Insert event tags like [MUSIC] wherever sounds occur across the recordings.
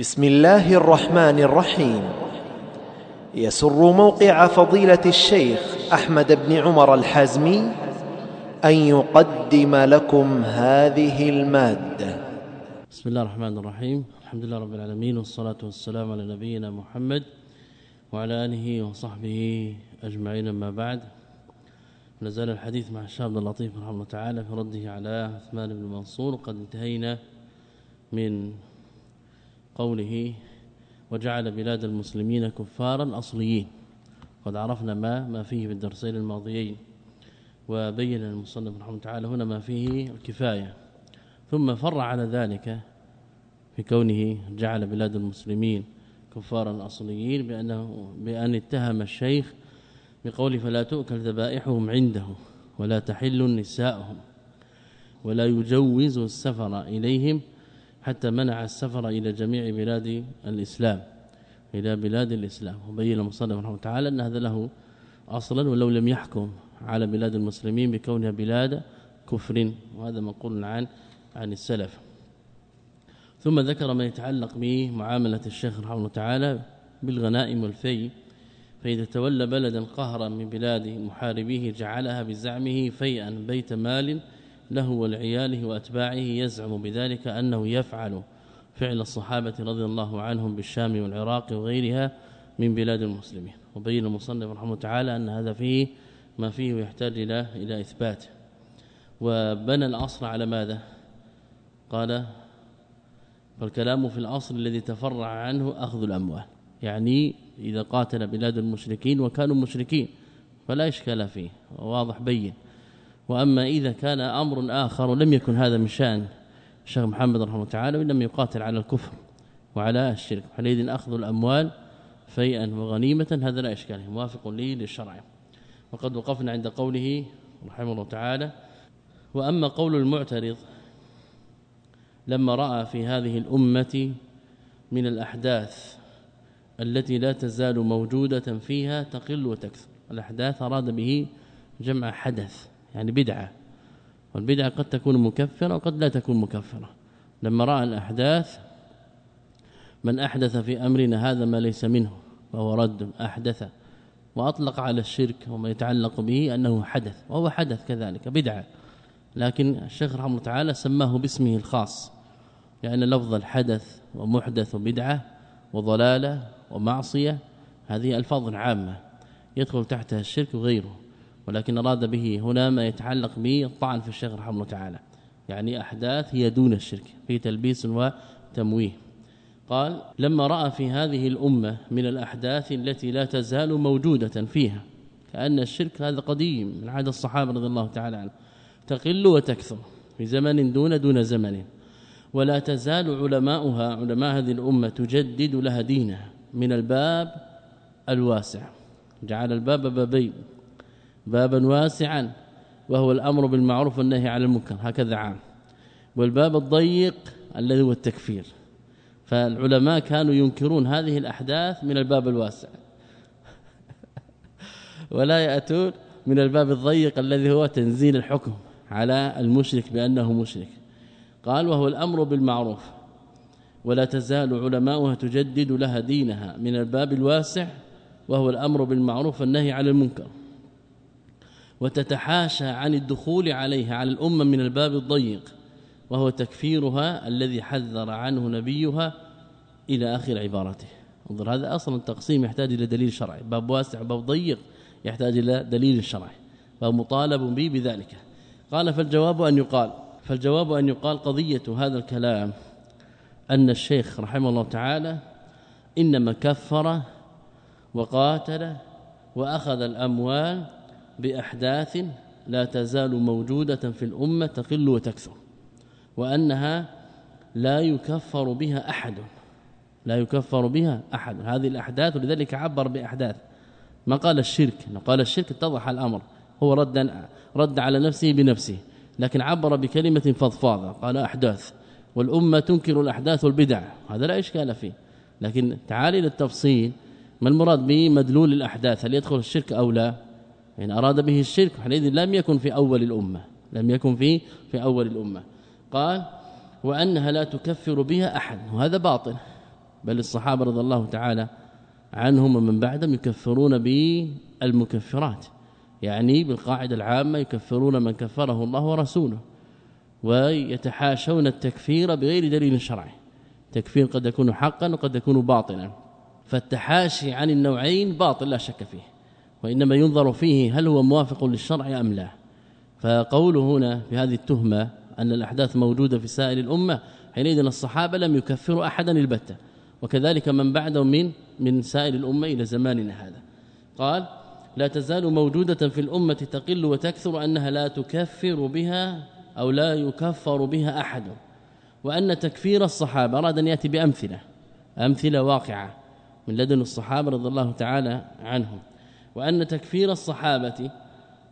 بسم الله الرحمن الرحيم. يسر موقع فضيلة الشيخ أحمد بن عمر الحازمي أن يقدم لكم هذه المادة. بسم الله الرحمن الرحيم. الحمد لله رب العالمين والصلاة والسلام على نبينا محمد وعلى آله وصحبه أجمعين. أما بعد نزال الحديث مع الشاب اللطيف رحمه الله تعالى في رده على عثمان بن منصور. قد انتهينا من قوله وجعل بلاد المسلمين كفارا أصليين. قد عرفنا ما ما فيه في الدرسين الماضيين وبين المصنف رحمه الله تعالى هنا ما فيه الكفاية. ثم فرع على ذلك في كونه جعل بلاد المسلمين كفارا أصليين بانه بأن اتهم الشيخ بقول فلا تؤكل ذبائحهم عنده ولا تحل نساءهم ولا يجوز السفر إليهم حتى منع السفر إلى جميع بلاد الإسلام إلى بلاد الإسلام. وبين المصنف رحمه تعالى أن هذا له أصلا ولو لم يحكم على بلاد المسلمين بكونها بلاد كفر. وهذا منقول عن عن السلف. ثم ذكر ما يتعلق بمعاملة الشيخ رحمه الله تعالى بالغنائم والفيء. فإذا تولى بلدا قهرا من بلاد محاربيه جعلها بزعمه فيئا بيت مال له ولعياله وأتباعه يزعم بذلك أنه يفعل فعل الصحابة رضي الله عنهم بالشام والعراق وغيرها من بلاد المسلمين. وبين المصنف رحمه تعالى أن هذا فيه ما فيه يحتاج إلى إلى إثبات. وبنى الأصل على ماذا؟ قال فالكلام في الأصل الذي تفرع عنه أخذ الأموال. يعني إذا قاتل بلاد المشركين وكانوا مشركين فلا إشكال فيه. واضح بين. وأما إذا كان أمر آخر لم يكن هذا من شأن الشيخ محمد رحمه الله تعالى ولم يقاتل على الكفر وعلى الشرك. حينئذ أخذ الأموال فيئا وغنيمه هذا لا إشكال موافق لي للشرع. وقد وقفنا عند قوله رحمه الله تعالى وأما قول المعترض لما رأى في هذه الأمة من الأحداث التي لا تزال موجودة فيها تقل وتكثر. الأحداث أراد به جمع حدث. يعني بدعة والبدعة قد تكون مكفرة وقد لا تكون مكفرة. لما رأى الأحداث من أحدث في أمرنا هذا ما ليس منه فهو رد أحدث وأطلق على الشرك وما يتعلق به أنه حدث وهو حدث كذلك بدعة. لكن الشيخ رحمه الله تعالى سماه باسمه الخاص لأن لفظ الحدث ومحدث وبدعه وضلالة ومعصية هذه ألفاظ عامة يدخل تحتها الشرك وغيره. ولكن أراد به هنا ما يتعلق به الطعن في الشيخ رحمه الله تعالى يعني أحداث هي دون الشرك في تلبيس وتمويه. قال لما رأى في هذه الأمة من الأحداث التي لا تزال موجودة فيها كأن الشرك هذا قديم من عهد الصحابة رضي الله تعالى عنهم تقل وتكثر في زمن دون دون زمن ولا تزال علماؤها علماء هذه الأمة تجدد لها دينها من الباب الواسع. جعل الباب بابين بابا واسعا وهو الأمر بالمعروف والنهي عن المنكر. هكذا عام. والباب الضيق الذي هو التكفير. فالعلماء كانوا ينكرون هذه الأحداث من الباب الواسع. [LAUGHS] ولا يأتون من الباب الضيق الذي هو تنزيل الحكم على المشرك بأنه مشرك. قال وهو الأمر بالمعروف. ولا تزال علماؤها تجدد لها دينها من الباب الواسع وهو الأمر بالمعروف والنهي عن المنكر. وتتحاشى عن الدخول عليها على الأمة من الباب الضيق وهو تكفيرها الذي حذر عنه نبيها إلى آخر عبارته. انظر هذا أصلا تقسيم يحتاج إلى دليل شرعي. باب واسع باب ضيق يحتاج إلى دليل شرعي. فمطالب به بذلك. قال فالجواب أن يقال فالجواب أن يقال قضية هذا الكلام أن الشيخ رحمه الله تعالى إنما كفر وقاتل وأخذ الأموال بأحداث لا تزال موجودة في الأمة تقل وتكثر وأنها لا يكفر بها أحد لا يكفر بها أحد. هذه الأحداث ولذلك عبر بأحداث. ما قال الشرك؟ قال الشرك اتضح الأمر. هو رد رد على نفسه بنفسه لكن عبر بكلمة فضفاضة. قال أحداث. والأمة تنكر الأحداث والبدع. هذا لا إشكال فيه. لكن تعالي للتفصيل. ما المراد به مدلول الأحداث؟ هل يدخل الشرك أو لا؟ إن أراد به الشرك حينئذ لم يكن في أول الأمة لم يكن في في أول الأمة. قال وأنها لا تكفر بها أحد وهذا باطل. بل الصحابة رضي الله تعالى عنهم ومن بعدهم يكفرون بالمكفرات يعني بالقاعدة العامة يكفرون من كفره الله ورسوله ويتحاشون التكفير بغير دليل شرعي. تكفير قد يكون حقا وقد يكون باطلا. فالتحاشي عن النوعين باطل لا شك فيه. وإنما ينظر فيه هل هو موافق للشرع أم لا. فقوله هنا في هذه التهمة أن الأحداث موجودة في سائر الأمة حينئذ الصحابة لم يكفروا أحدا البتة وكذلك من بعدهم من من سائر الأمة إلى زماننا هذا. قال لا تزال موجودة في الأمة تقل وتكثر أنها لا تكفر بها أو لا يكفر بها أحد وأن تكفير الصحابة أراد أن يأتي بأمثلة أمثلة واقعة من لدن الصحابة رضي الله تعالى عنهم. وأن تكفير الصحابة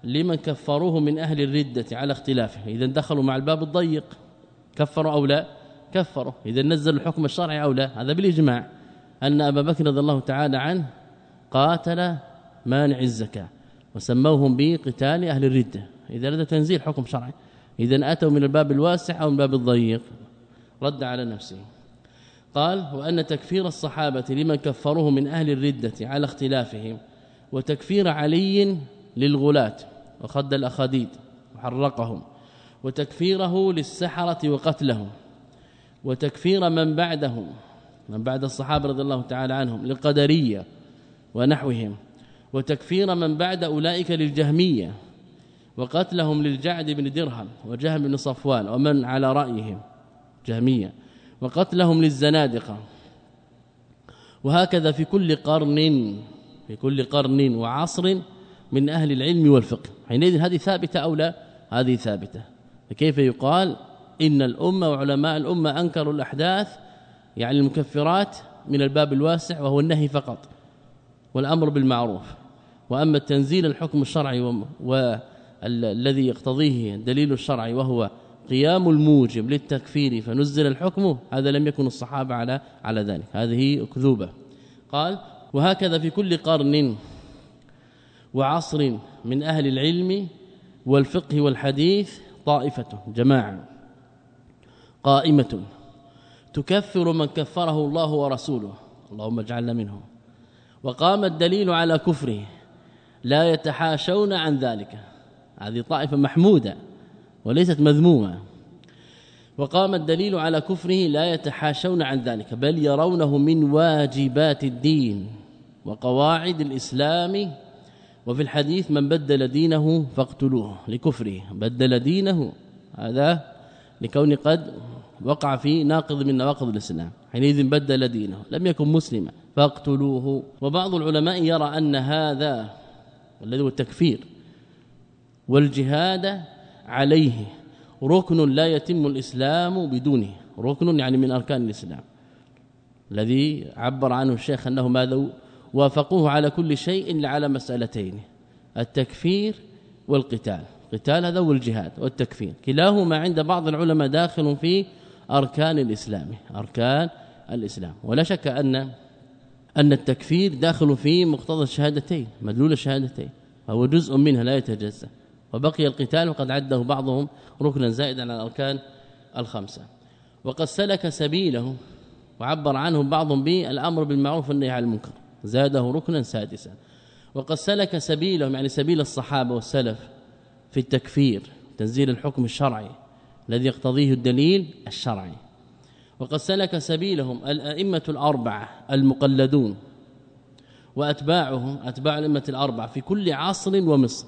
لمن كفروه من أهل الردة على اختلافه. إذا دخلوا مع الباب الضيق كفروا أو لا؟ كفروا. إذا نزل الحكم الشرعي أو لا؟ هذا بالإجماع. أن أبا بكر رضي الله تعالى عنه قاتل مانع الزكاة وسموهم بقتال أهل الردة. إذا هذا تنزيل حكم شرعي. إذا أتوا من الباب الواسع أو من الباب الضيق. رد على نفسه. قال وأن تكفير الصحابة لمن كفروه من أهل الردة على اختلافهم. وتكفير علي للغلاة وخد الأخاديد وحرقهم وتكفيره للسحرة وقتلهم وتكفير من بعدهم من بعد الصحابة رضي الله تعالى عنهم للقدرية ونحوهم وتكفير من بعد أولئك للجهمية وقتلهم للجعد بن درهم وجهم بن صفوان ومن على رأيهم جهمية وقتلهم للزنادقة. وهكذا في كل قرن في كل قرن وعصر من أهل العلم والفقه. حينئذ هذه ثابتة أو لا؟ هذه ثابتة. فكيف يقال؟ إن الأمة وعلماء الأمة أنكروا الأحداث يعني المكفرات من الباب الواسع وهو النهي فقط والأمر بالمعروف. وأما التنزيل الحكم الشرعي والذي يقتضيه الدليل الشرعي وهو قيام الموجب للتكفير فنزل الحكم هذا لم يكن الصحابة على على ذلك. هذه أكذوبة. قال وهكذا في كل قرن وعصر من أهل العلم والفقه والحديث طائفة جماعة قائمة. تكفر من كفره الله ورسوله. اللهم اجعلنا منهم. وقام الدليل على كفره. لا يتحاشون عن ذلك. هذه طائفة محمودة وليست مذمومة. وقام الدليل على كفره لا يتحاشون عن ذلك بل يرونه من واجبات الدين وقواعد الإسلام. وفي الحديث من بدل دينه فاقتلوه لكفره بدل دينه هذا لكون قد وقع في ناقض من نواقض الإسلام حينئذ بدل دينه لم يكن مسلما فاقتلوه. وبعض العلماء يرى أن هذا الذي هو التكفير والجهاد عليه ركن لا يتم الإسلام بدونه. ركن يعني من أركان الإسلام. الذي عبر عنه الشيخ أنه ماذا؟ وافقوه على كل شيء الا على مسألتين التكفير والقتال. قتال هذا هو الجهاد والتكفير. كلاهما عند بعض العلماء داخل في أركان الإسلام أركان الإسلام. ولا شك أن أن التكفير داخل في مقتضى الشهادتين مدلول الشهادتين. فهو جزء منها لا يتجزأ. وبقي القتال وقد عده بعضهم ركنا زائدا على الأركان الخمسة. وقد سلك سبيله وعبر عنه بعضهم بالأمر بالمعروف والنهي عن المنكر. زاده ركنا سادسا. وقد سلك سبيلهم يعني سبيل الصحابة والسلف في التكفير تنزيل الحكم الشرعي الذي يقتضيه الدليل الشرعي. وقد سلك سبيلهم الأئمة الأربعة المقلدون وأتباعهم أتباع الأئمة الأربعة في كل عصر ومصر.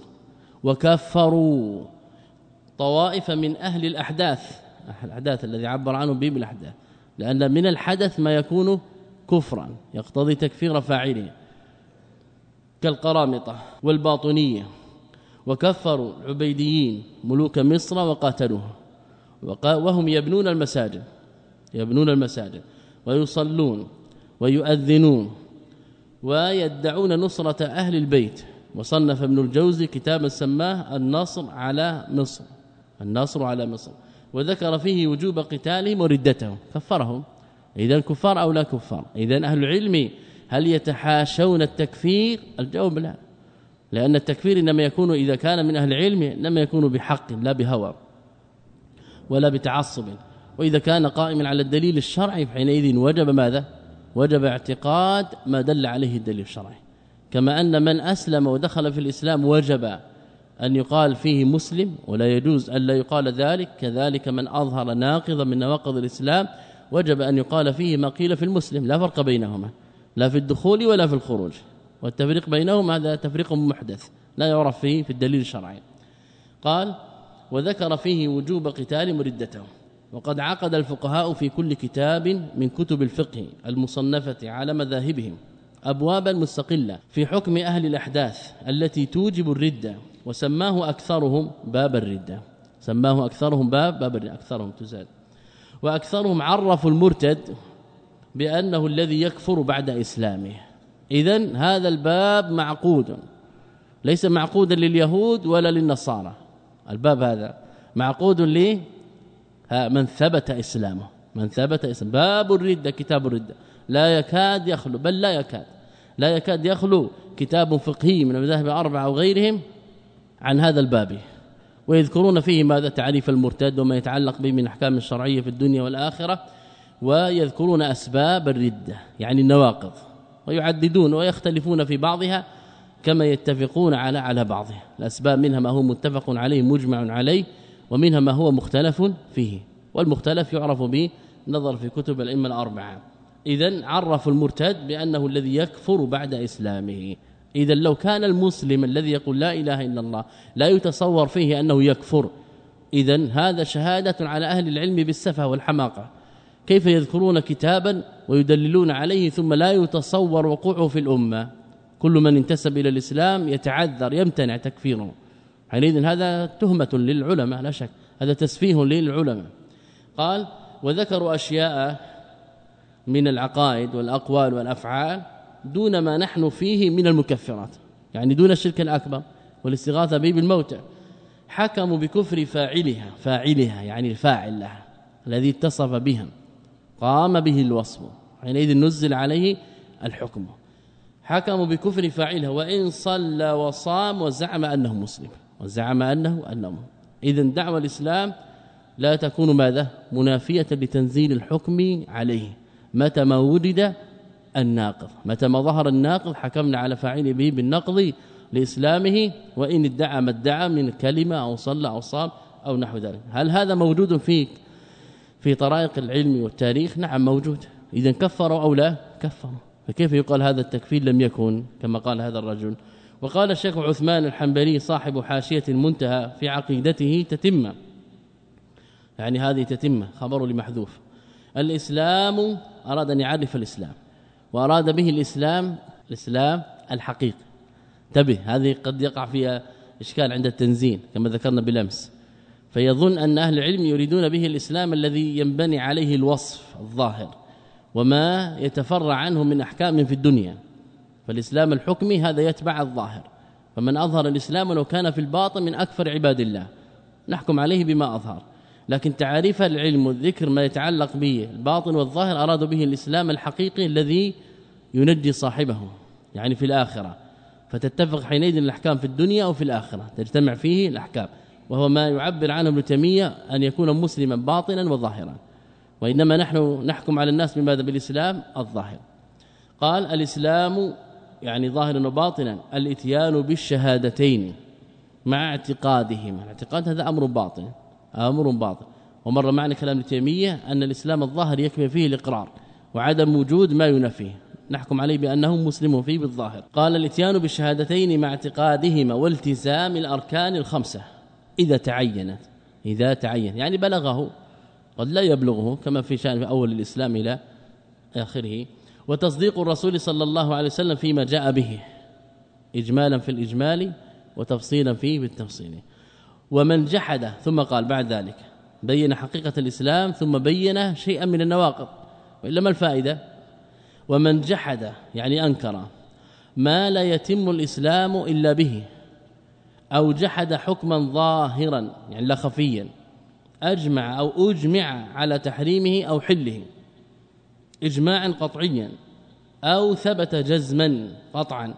وكفروا. طوائف من أهل الأحداث. الأحداث الذي عبر عنه به بالاحداث لأن من الحدث ما يكون كفرا يقتضي تكفير فاعله. كالقرامطة والباطنية. وكفروا العبيديين ملوك مصر وقاتلوهم وهم يبنون المساجد. يبنون المساجد. ويصلون ويؤذنون. ويدعون نصرة أهل البيت. وصنف ابن الجوزي كتابا سماه النصر على مصر النصر على مصر. وذكر فيه وجوب قتالهم وردتهم كفرهم. اذا كفار أو لا كفار؟ اذا أهل العلم هل يتحاشون التكفير؟ الجواب لا. لأن التكفير إنما يكون إذا كان من أهل العلم إنما يكون بحق لا بهوى ولا بتعصب. وإذا كان قائما على الدليل الشرعي فحينئذ وجب ماذا؟ وجب اعتقاد ما دل عليه الدليل الشرعي. كما أن من أسلم ودخل في الإسلام وجب أن يقال فيه مسلم ولا يجوز أن لا يقال ذلك. كذلك من أظهر ناقضا من نواقض الإسلام وجب أن يقال فيه ما قيل في المسلم. لا فرق بينهما لا في الدخول ولا في الخروج. والتفريق بينهم هذا تفريق محدث لا يعرف فيه في الدليل الشرعي. قال وذكر فيه وجوب قتال مردته. وقد عقد الفقهاء في كل كتاب من كتب الفقه المصنفة على مذاهبهم. ابوابا مستقلة في حكم أهل الأحداث التي توجب الرده وسماه أكثرهم باب الرده سماه أكثرهم باب باب الردة أكثرهم تزاد وأكثرهم عرفوا المرتد بأنه الذي يكفر بعد إسلامه. اذا هذا الباب معقود. ليس معقودا لليهود ولا للنصارى. الباب هذا معقود لي من ثبت إسلامه. من ثبت إسلامه. باب الرده كتاب الرده لا يكاد يخلو بل لا يكاد. لا يكاد يخلو كتاب فقهي من المذاهب الأربعة وغيرهم عن هذا الباب. ويذكرون فيه ماذا؟ تعريف المرتد وما يتعلق به من أحكام الشرعية في الدنيا والآخرة. ويذكرون أسباب الرده يعني النواقض. ويعددون ويختلفون في بعضها كما يتفقون على على بعضها الأسباب منها ما هو متفق عليه مجمع عليه ومنها ما هو مختلف فيه. والمختلف يعرف به نظر في كتب الأئمة الأربعة. اذا عرف المرتد بأنه الذي يكفر بعد إسلامه. اذا لو كان المسلم الذي يقول لا إله إلا الله لا يتصور فيه أنه يكفر اذا هذا شهادة على أهل العلم بالسفه والحماقة. كيف يذكرون كتابا ويدللون عليه ثم لا يتصور وقوعه في الأمة؟ كل من انتسب إلى الإسلام يتعذر يمتنع تكفيره. حينئذ هذا تهمة للعلماء لا شك. هذا تسفيه للعلماء. قال وذكروا أشياء من العقائد والأقوال والأفعال دون ما نحن فيه من المكفرات. يعني دون الشرك الأكبر والاستغاثة به بالموتى. حكموا بكفر فاعلها فاعلها يعني الفاعل لها الذي اتصف بها قام به الوصف. حينئذ نزل عليه الحكم. حكموا بكفر فاعلها وإن صلى وصام وزعم أنه مسلم. وزعم أنه أنه. اذا دعوى الإسلام لا تكون ماذا؟ منافية لتنزيل الحكم عليه. متى ما وجد الناقض. متى ما ظهر الناقض حكمنا على فاعله به بالنقض لإسلامه وإن ادعى ما ادعى من كلمة أو صلى أو صام أو نحو ذلك. هل هذا موجود فيك في طرائق العلم والتاريخ؟ نعم موجود. اذا كفروا أو لا؟ كفروا. فكيف يقال هذا التكفير لم يكن كما قال هذا الرجل؟ وقال الشيخ عثمان الحنبلي صاحب حاشية المنتهى في عقيدته تتمة. يعني هذه تتمة خبر لمحذوف. الإسلام أراد أن يعرف الإسلام وأراد به الإسلام الإسلام الحقيقي. انتبه هذه قد يقع فيها إشكال عند التنزين كما ذكرنا بالأمس. فيظن أن أهل العلم يريدون به الإسلام الذي ينبني عليه الوصف الظاهر وما يتفرع عنه من أحكام في الدنيا. فالإسلام الحكمي هذا يتبع الظاهر. فمن أظهر الإسلام لو كان في الباطن من أكثر عباد الله. نحكم عليه بما أظهر. لكن تعريف العلم والذكر ما يتعلق به الباطن والظاهر ارادوا به الإسلام الحقيقي الذي ينجي صاحبه يعني في الآخرة. فتتفق حينئذ الأحكام في الدنيا أو في الآخرة تجتمع فيه الأحكام. وهو ما يعبر عنه ابن تيمية أن يكون مسلما باطنا وظاهرا. وإنما نحن نحكم على الناس بماذا؟ بالإسلام الظاهر. قال الإسلام يعني ظاهرا وباطنا الإتيان بالشهادتين مع اعتقادهما. الاعتقاد هذا أمر باطن. أمر باطل. ومر معنا كلام ابن تيمية أن الإسلام الظاهر يكفي فيه الإقرار وعدم وجود ما ينفيه. نحكم عليه بأنه مسلم فيه بالظاهر. قال الإتيان بالشهادتين مع اعتقادهما والتزام الأركان الخمسة. إذا تعينت إذا تعين يعني بلغه قد لا يبلغه كما في شأن في أول الإسلام إلى آخره. وتصديق الرسول صلى الله عليه وسلم فيما جاء به اجمالا في الإجمال وتفصيلا فيه بالتفصيل. ومن جحد ثم قال بعد ذلك بين حقيقة الإسلام ثم بين شيئا من النواقض وإلا ما الفائدة؟ ومن جحد يعني أنكر ما لا يتم الإسلام إلا به أو جحد حكما ظاهرا يعني لا خفيا أجمع أو أجمع على تحريمه أو حله إجماعا قطعيا أو ثبت جزما قطعا.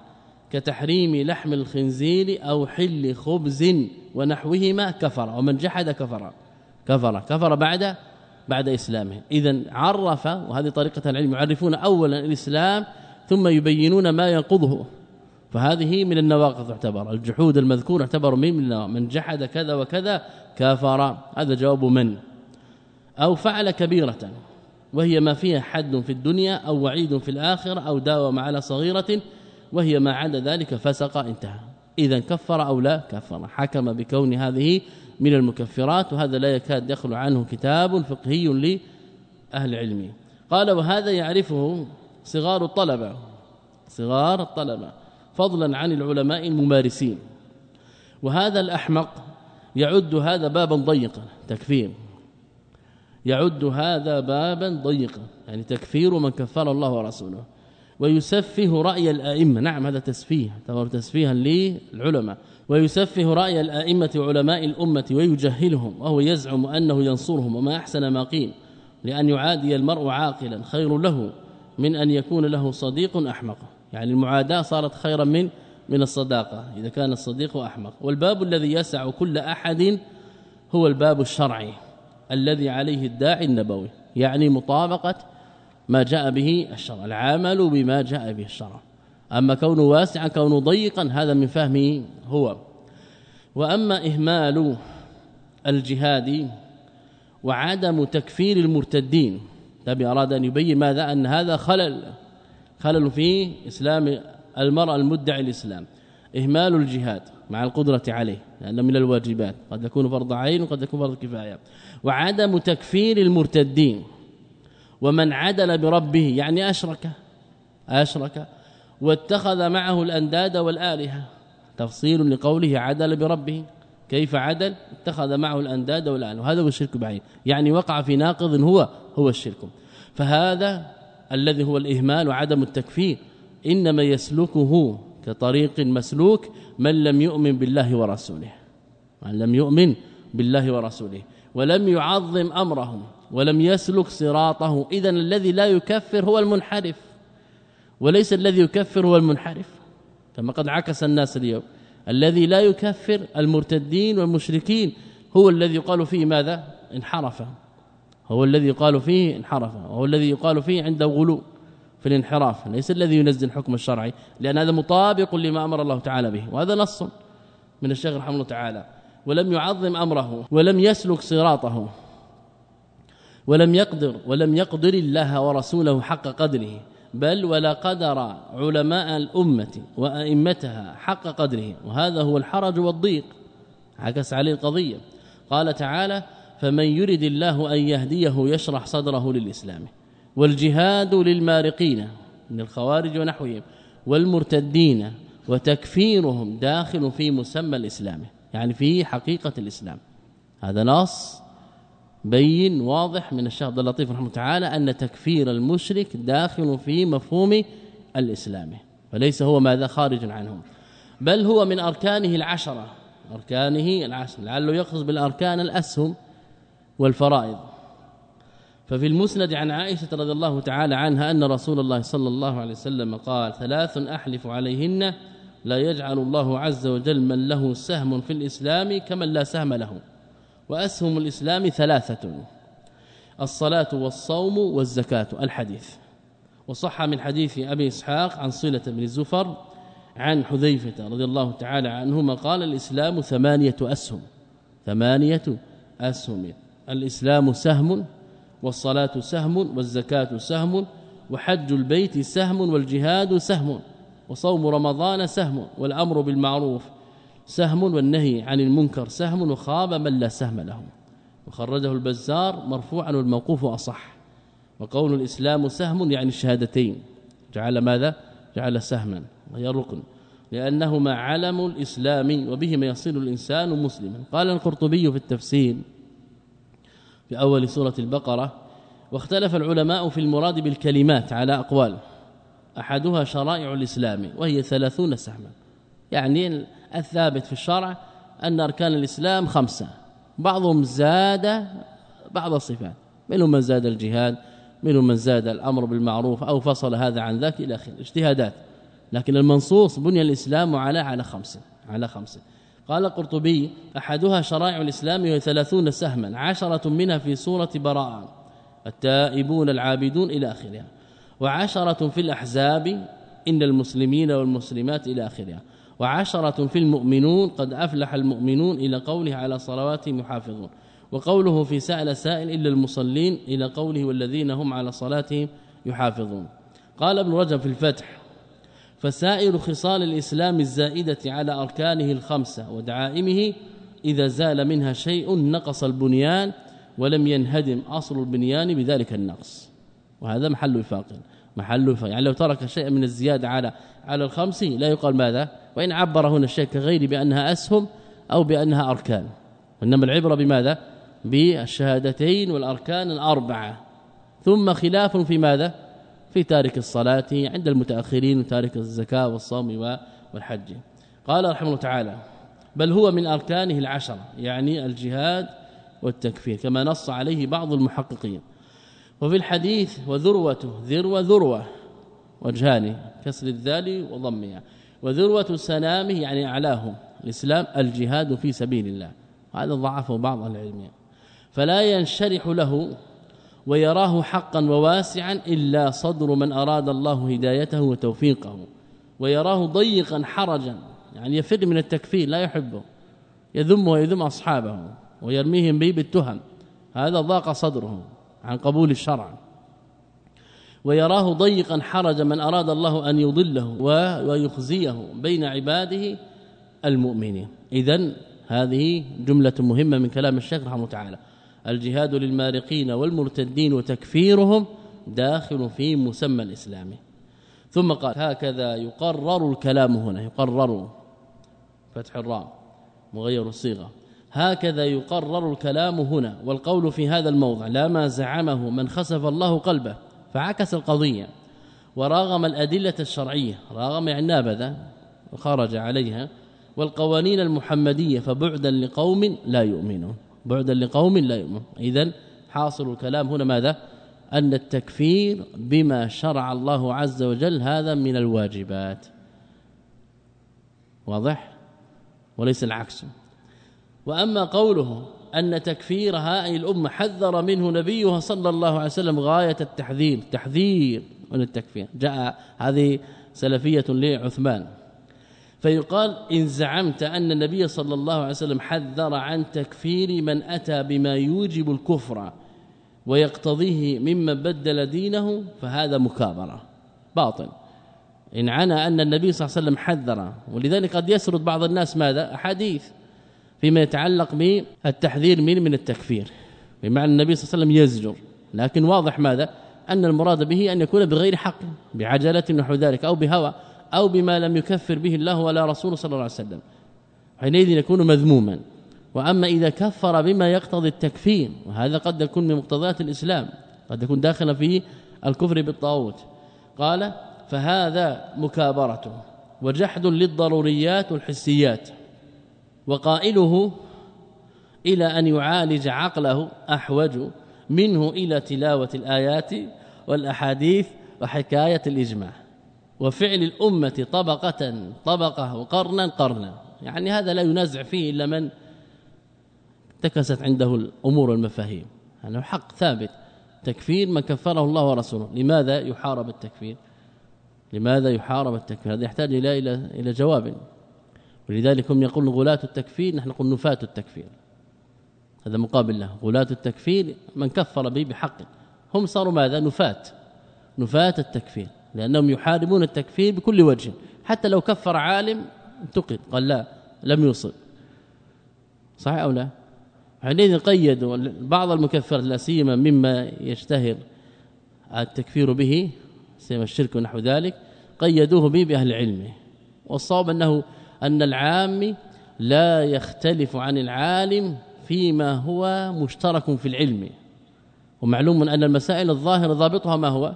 كتحريم لحم الخنزير أو حل خبز ونحوهما كفر ومن جحد كفر كفر كفر بعد بعد إسلامه. اذا عرف وهذه طريقة العلم يعرفون اولا الإسلام ثم يبينون ما ينقضه. فهذه من النواقض تعتبر الجحود المذكور يعتبر من من جحد كذا وكذا كافر هذا جواب من؟ أو فعل كبيرة وهي ما فيها حد في الدنيا أو وعيد في الآخرة أو داوم على صغيرة وهي ما عدا ذلك فسق انتهى. اذا كفر أو لا كفر. حكم بكون هذه من المكفرات وهذا لا يكاد يخلو عنه كتاب فقهي لأهل العلم. قال وهذا يعرفه صغار الطلبة. صغار الطلبة. فضلا عن العلماء الممارسين. وهذا الأحمق يعد هذا بابا ضيقا. تكفير. يعد هذا بابا ضيقا. يعني تكفير من كفر الله ورسوله. ويسفه رأي الأئمة. نعم هذا تسفيه تعتبر تسفيها للعلماء. ويسفه رأي الأئمة وعلماء الأمة ويجهلهم وهو يزعم أنه ينصرهم وما أحسن ما قيل. لأن يعادي المرء عاقلا خير له من أن يكون له صديق أحمق. يعني المعاداة صارت خيرا من من الصداقة إذا كان الصديق أحمق. والباب الذي يسع كل أحد هو الباب الشرعي الذي عليه الداعي النبوي يعني مطابقة ما جاء به الشرع. العمل بما جاء به الشرع. أما كونه واسعا كونه ضيقا هذا من فهمه هو. وأما إهمال الجهاد وعدم تكفير المرتدين تبي أراد أن يبين ماذا؟ أن هذا خلل خلل في إسلام المرء المدعي الإسلام. إهمال الجهاد مع القدرة عليه لأنه من الواجبات. قد يكون فرض عين وقد يكون فرض كفاية. وعدم تكفير المرتدين. ومن عدل بربه يعني أشرك أشرك واتخذ معه الأنداد والآلهة. تفصيل لقوله عدل بربه. كيف عدل؟ اتخذ معه الأنداد والآلهة. وهذا هو الشرك بعين يعني وقع في ناقض هو هو الشرك. فهذا الذي هو الإهمال وعدم التكفير. إنما يسلكه كطريق مسلوك من لم يؤمن بالله ورسوله. من لم يؤمن بالله ورسوله. ولم يعظم أمرهم. ولم يسلك صراطه. اذا الذي لا يكفر هو المنحرف. وليس الذي يكفر هو المنحرف. كما قد عكس الناس اليوم. الذي لا يكفر المرتدين والمشركين هو الذي يقال فيه ماذا؟ انحرف. هو الذي يقال فيه انحرف. وهو الذي يقال فيه عنده غلو في الانحراف. ليس الذي ينزل الحكم الشرعي. لأن هذا مطابق لما أمر الله تعالى به. وهذا نص من الشيخ رحمه الله تعالى. ولم يعظم أمره. ولم يسلك صراطه. ولم يقدر ولم يقدر الله ورسوله حق قدره بل ولا قدر علماء الأمة وأئمتها حق قدره وهذا هو الحرج والضيق. عكس عليه القضية. قال تعالى فمن يرد الله أن يهديه يشرح صدره للإسلام. والجهاد للمارقين من الخوارج ونحوهم والمرتدين وتكفيرهم داخل في مسمى الإسلام يعني في حقيقة الإسلام. هذا نص بين واضح من الشيخ عبد اللطيف رحمه تعالى أن تكفير المشرك داخل في مفهوم الإسلام وليس هو ماذا خارج عنهم بل هو من أركانه العشرة أركانه العشرة لعله يقصد بالأركان الأسهم والفرائض. ففي المسند عن عائشة رضي الله تعالى عنها أن رسول الله صلى الله عليه وسلم قال ثلاث أحلف عليهن لا يجعل الله عز وجل من له سهم في الإسلام كمن لا سهم له. وأسهم الإسلام ثلاثة الصلاة والصوم والزكاة. الحديث وصح من حديث أبي إسحاق عن صلة بن الزفر عن حذيفة رضي الله تعالى عنهما قال الإسلام ثمانية أسهم. ثمانية أسهم. الإسلام سهم والصلاة سهم والزكاة سهم وحج البيت سهم والجهاد سهم وصوم رمضان سهم والأمر بالمعروف سهم والنهي عن المنكر سهم وخاب من لا سهم له وخرجه البزار مرفوعا والموقوف أصح. وقول الإسلام سهم يعني الشهادتين. جعل ماذا؟ جعل سهما. وهي ركن لانهما علم الإسلام وبهما يصير الإنسان مسلما. قال القرطبي في التفسير في أول سورة البقرة واختلف العلماء في المراد بالكلمات على أقوال. أحدها شرائع الإسلام وهي ثلاثون سهما. يعني الثابت في الشرع أن أركان الإسلام خمسة. بعضهم زاد بعض الصفات. منهم من زاد الجهاد منهم من زاد الأمر بالمعروف أو فصل هذا عن ذاك إلى آخره. اجتهادات. لكن المنصوص بني الإسلام على على خمسة على خمسة. قال القرطبي أحدها شرائع الإسلام وهي 30 سهما عشرة منها في سورة براءة. التائبون العابدون إلى آخرها. وعشرة في الأحزاب إن المسلمين والمسلمات إلى آخرها. وعشرة في المؤمنون قد أفلح المؤمنون إلى قوله على صلواتهم يحافظون. وقوله في سائل سائل إلا المصلين إلى قوله والذين هم على صلاتهم يحافظون. قال ابن رجب في الفتح فسائر خصال الإسلام الزائدة على أركانه الخمسة ودعائمه إذا زال منها شيء نقص البنيان ولم ينهدم أصل البنيان بذلك النقص. وهذا محل وفاق. محل يعني لو ترك شيئا من الزيادة على على الخمس لا يقال ماذا؟ وإن عبر هنا الشيء كغير بأنها أسهم أو بأنها أركان. وإنما العبرة بماذا؟ بالشهادتين والأركان الأربعة. ثم خلاف في ماذا؟ في تارك الصلاة عند المتأخرين وتارك الزكاة والصوم والحج. قال رحمه الله تعالى بل هو من أركانه العشرة يعني الجهاد والتكفير كما نص عليه بعض المحققين. وفي الحديث وذروته ذروة ذروة وجهان كسر الذال وضمها. وذروة سنامه يعني أعلاه. الإسلام الجهاد في سبيل الله. هذا ضعفه بعض العلم. فلا ينشرح له ويراه حقا وواسعا إلا صدر من أراد الله هدايته وتوفيقه. ويراه ضيقا حرجا. يعني يفر من التكفير لا يحبه. يذم ويذم أصحابه. ويرميهم به بالتهم. هذا ضاق صدره. عن قبول الشرع. ويراه ضيقا حرجا من أراد الله أن يضله ويخزيه بين عباده المؤمنين. إذن هذه جملة مهمة من كلام الشيخ رحمه تعالى. الجهاد للمارقين والمرتدين وتكفيرهم داخل في مسمى الإسلام. ثم قال هكذا يقرر الكلام هنا يقرر فتح الراء مغير الصيغة. هكذا يقرر الكلام هنا والقول في هذا الموضع. لا ما زعمه من خسف الله قلبه فعكس القضية. وراغم الأدلة الشرعية راغم يعني نابذ وخرج عليها والقوانين المحمدية فبعدا لقوم لا يؤمنون. بعدا لقوم لا يؤمن اذا حاصل الكلام هنا ماذا؟ أن التكفير بما شرع الله عز وجل هذا من الواجبات. واضح؟ وليس العكس. وأما قوله أن تكفيرها أي الأمة حذر منه نبيها صلى الله عليه وسلم غاية التحذير تحذير من التكفير. جاء هذه سلفية لعثمان. فيقال إن زعمت أن النبي صلى الله عليه وسلم حذر عن تكفير من أتى بما يوجب الكفر ويقتضيه ممن بدل دينه فهذا مكابرة باطل. إن عنا أن النبي صلى الله عليه وسلم حذر ولذلك قد يسرد بعض الناس ماذا؟ أحاديث. فيما يتعلق بالتحذير من من التكفير. بمعنى النبي صلى الله عليه وسلم يزجر. لكن واضح ماذا؟ أن المراد به أن يكون بغير حق بعجلة نحو ذلك أو بهوى أو بما لم يكفر به الله ولا رسوله صلى الله عليه وسلم. حينئذ يكون مذموما. وأما إذا كفر بما يقتضي التكفير وهذا قد يكون من مقتضيات الإسلام قد يكون داخلا في الكفر بالطاغوت. قال فهذا مكابرته وجحد للضروريات والحسيات. وقائله إلى أن يعالج عقله أحوج منه إلى تلاوة الآيات والأحاديث وحكاية الإجماع. وفعل الأمة طبقة طبقة وقرنا قرنا. يعني هذا لا ينازع فيه إلا من تكست عنده الأمور والمفاهيم. أنه يعني حق ثابت. تكفير ما كفره الله ورسوله. لماذا يحارب التكفير؟ لماذا يحارب التكفير؟ هذا يحتاج إلى إلى جواب. ولذلك هم يقولون غلاة التكفير نحن نقول نفاة التكفير. هذا مقابل له. غلاة التكفير من كفر به بحق. هم صاروا ماذا؟ نفاة. نفاة التكفير. لأنهم يحاربون التكفير بكل وجه. حتى لو كفر عالم انتقد. قال لا لم يوصل صحيح أو لا؟ حينئذ قيدوا بعض المكفرات لا سيما مما يشتهر التكفير به سيما الشرك ونحو ذلك قيدوه به بأهل العلم والصواب أنه أن العام لا يختلف عن العالم فيما هو مشترك في العلم. ومعلوم أن المسائل الظاهرة ضابطها ما هو؟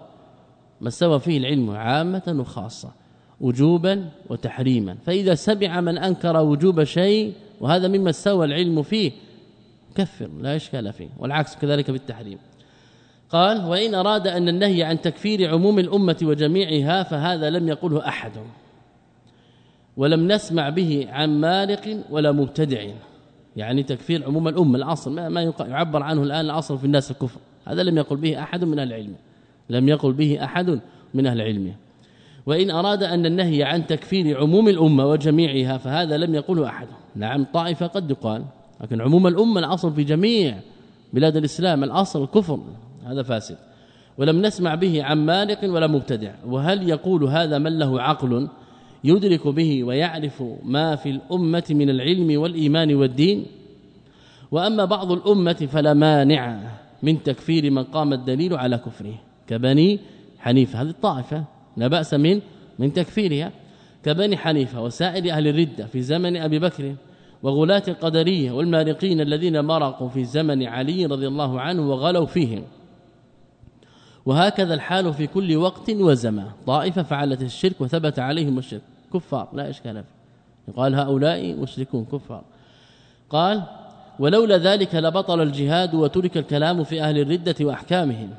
ما استوى فيه العلم عامة وخاصة وجوبا وتحريما. فإذا سمع من أنكر وجوب شيء وهذا مما استوى العلم فيه كفر لا إشكال فيه والعكس كذلك بالتحريم. قال وإن أراد أن النهي عن تكفير عموم الأمة وجميعها فهذا لم يقله أحد. ولم نسمع به عن مالق ولا مبتدع. يعني تكفير عموم الأمة الأصل ما يعبر عنه الآن الأصل في الناس الكفر. هذا لم يقل به أحد من أهل العلم. لم يقل به أحد من أهل العلم. وإن أراد أن النهي عن تكفير عموم الأمة وجميعها فهذا لم يقله أحد. نعم طائفة قد يقال لكن عموم الأمة الأصل في جميع بلاد الإسلام الأصل الكفر هذا فاسد. ولم نسمع به عن مالك ولا مبتدع. وهل يقول هذا من له عقل؟ يدرك به ويعرف ما في الأمة من العلم والإيمان والدين. وأما بعض الأمة فلا مانع من تكفير من قام الدليل على كفره. كبني حنيفة هذه الطائفة لا بأس من من تكفيرها. كبني حنيفة وسائر أهل الردة في زمن أبي بكر وغلاة القدرية والمارقين الذين مرقوا في زمن علي رضي الله عنه وغلوا فيهم. وهكذا الحال في كل وقت وزمان طائفة فعلت الشرك وثبت عليهم الشرك. كفار لا إشكال فيه. قال هؤلاء مشركون كفار. قال ولولا ذلك لبطل الجهاد وترك الكلام في أهل الردة وأحكامهم.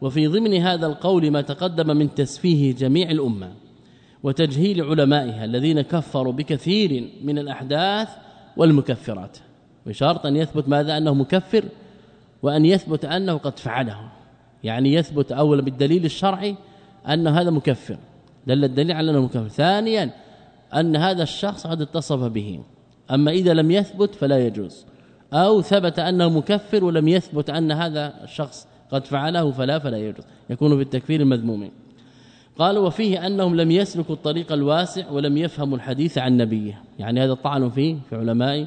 وفي ضمن هذا القول ما تقدم من تسفيه جميع الأمة وتجهيل علمائها الذين كفروا بكثير من الأحداث والمكفرات. وشرط أن يثبت ماذا؟ أنه مكفر وأن يثبت أنه قد فعله. يعني يثبت أولا بالدليل الشرعي أن هذا مكفر. دل الدليل على أنه مكفر ثانيا أن هذا الشخص قد اتصف به. أما إذا لم يثبت فلا يجوز. أو ثبت أنه مكفر ولم يثبت أن هذا الشخص قد فعله فلا فلا يجوز. يكون بالتكفير المذموم. قال وفيه أنهم لم يسلكوا الطريق الواسع ولم يفهموا الحديث عن نبيه. يعني هذا الطعن فيه في علماء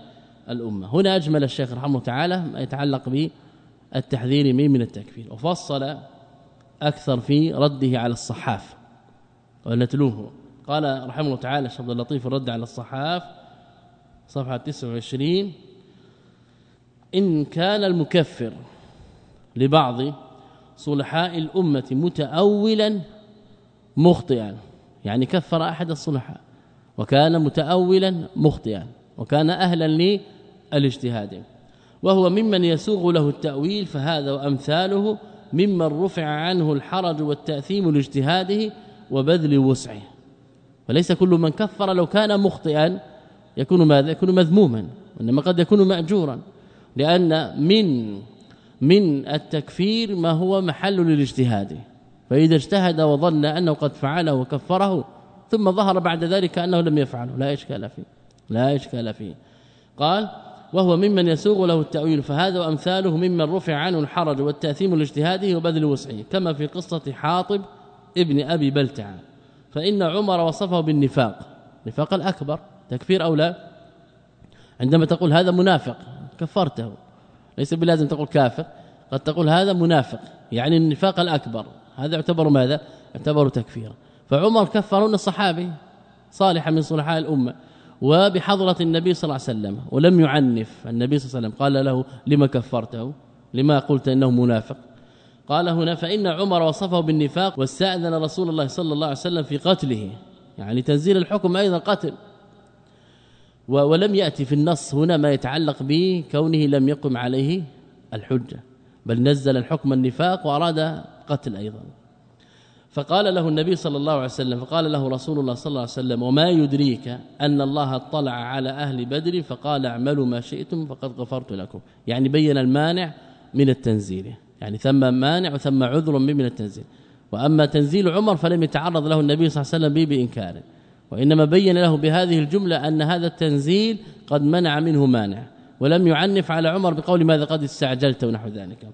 الأمة. هنا أجمل الشيخ رحمه تعالى ما يتعلق بالتحذير من التكفير. وفصل أكثر في رده على الصحاف ونتلوه. قال رحمه الله تعالى شيخ اللطيف الرد على الصحاف صفحة 29 إن كان المكفر لبعض صلحاء الأمة متأولا مخطئا يعني كفر أحد الصلحاء وكان متأولا مخطئا وكان أهلا للاجتهاد. وهو ممن يسوغ له التأويل فهذا وأمثاله ممن رفع عنه الحرج والتأثيم لاجتهاده وبذل وسعه. وليس كل من كفر لو كان مخطئا يكون ماذا؟ يكون مذموما انما قد يكون ماجورا. لأن من من التكفير ما هو محل للاجتهاد. فإذا اجتهد وظن أنه قد فعله وكفره ثم ظهر بعد ذلك أنه لم يفعله. لا إشكال فيه. لا إشكال فيه. قال وهو ممن يسوغ له التأويل. فهذا وأمثاله ممن رفع عنه الحرج والتأثيم لاجتهاده وبذل وسعه. كما في قصة حاطب ابن أبي بلتع فإن عمر وصفه بالنفاق. نفاق الأكبر. تكفير أو لا؟ عندما تقول هذا منافق كفرته. ليس بلازم تقول كافر قد تقول هذا منافق يعني النفاق الأكبر. هذا يعتبر ماذا؟ يعتبر تكفيرا. فعمر كفرون الصحابي صالحا من صلحاء الأمة وبحضرة النبي صلى الله عليه وسلم ولم يعنف النبي صلى الله عليه وسلم. قال له لما كفرته؟ لما قلت إنه منافق؟ قال هنا فإن عمر وصفه بالنفاق واستأذن رسول الله صلى الله عليه وسلم في قتله. يعني تنزيل الحكم أيضا قتل. ولم يأتي في النص هنا ما يتعلق بكونه لم يقم عليه الحجة. بل نزل الحكم النفاق وأراد قتل أيضا. فقال له النبي صلى الله عليه وسلم فقال له رسول الله صلى الله عليه وسلم وما يدريك أن الله اطلع على أهل بدر فقال اعملوا ما شئتم فقد غفرت لكم. يعني بين المانع من التنزيل. يعني ثم مانع وثم عذر من التنزيل. وأما تنزيل عمر فلم يتعرض له النبي صلى الله عليه وسلم به بإنكار وإنما بين له بهذه الجملة أن هذا التنزيل قد منع منه مانع ولم يعنف على عمر بقول ماذا قد استعجلت ونحو ذلك.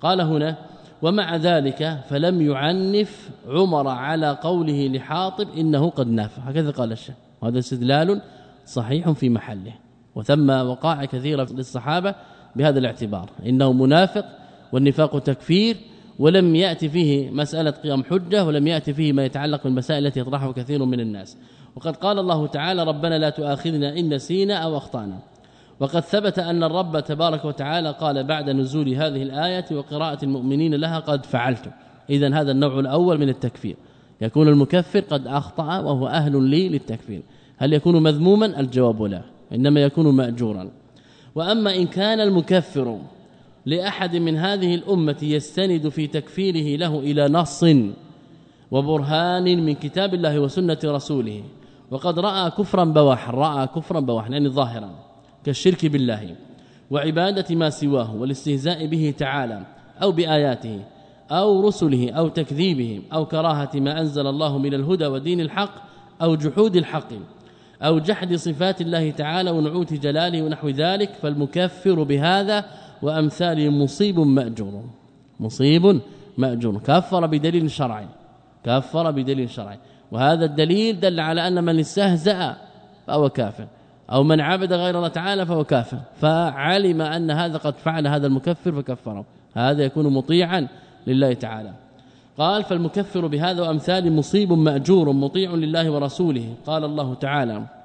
قال هنا ومع ذلك فلم يعنف عمر على قوله لحاطب إنه قد نافع هكذا قال الشيخ. وهذا استدلال صحيح في محله. وثم وقائع كثيره للصحابه بهذا الاعتبار. إنه منافق والنفاق تكفير ولم يأتي فيه مسألة قيام حجة ولم يأتي فيه ما يتعلق بالمسائل التي يطرحها كثير من الناس. وقد قال الله تعالى ربنا لا تؤاخذنا إن نسينا أو أخطأنا وقد ثبت أن الرب تبارك وتعالى قال بعد نزول هذه الآية وقراءة المؤمنين لها قد فعلت اذا هذا النوع الأول من التكفير. يكون المكفر قد أخطأ وهو أهل لي للتكفير. هل يكون مذموما؟ الجواب لا إنما يكون ماجورا. وأما إن كان المكفر لأحد من هذه الأمة يستند في تكفيره له إلى نص وبرهان من كتاب الله وسنة رسوله. وقد رأى كفرا بواحا رأى كفرا بواحا يعني ظاهرا كالشرك بالله وعبادة ما سواه والاستهزاء به تعالى أو بآياته أو رسله أو تكذيبهم أو كراهة ما أنزل الله من الهدى ودين الحق أو جحود الحق أو جحد صفات الله تعالى ونعوت جلاله ونحو ذلك. فالمكفر بهذا وامثاله مصيب مأجور. مصيب مأجور. كفر بدليل شرعي. كفر بدليل شرعي. وهذا الدليل دل على أن من استهزأ فهو كافر. أو من عبد غير الله تعالى فهو كافر. فعلم أن هذا قد فعل هذا المكفر فكفره. هذا يكون مطيعا لله تعالى. قال فالمكفر بهذا وأمثال مصيب مأجور مطيع لله ورسوله. قال الله تعالى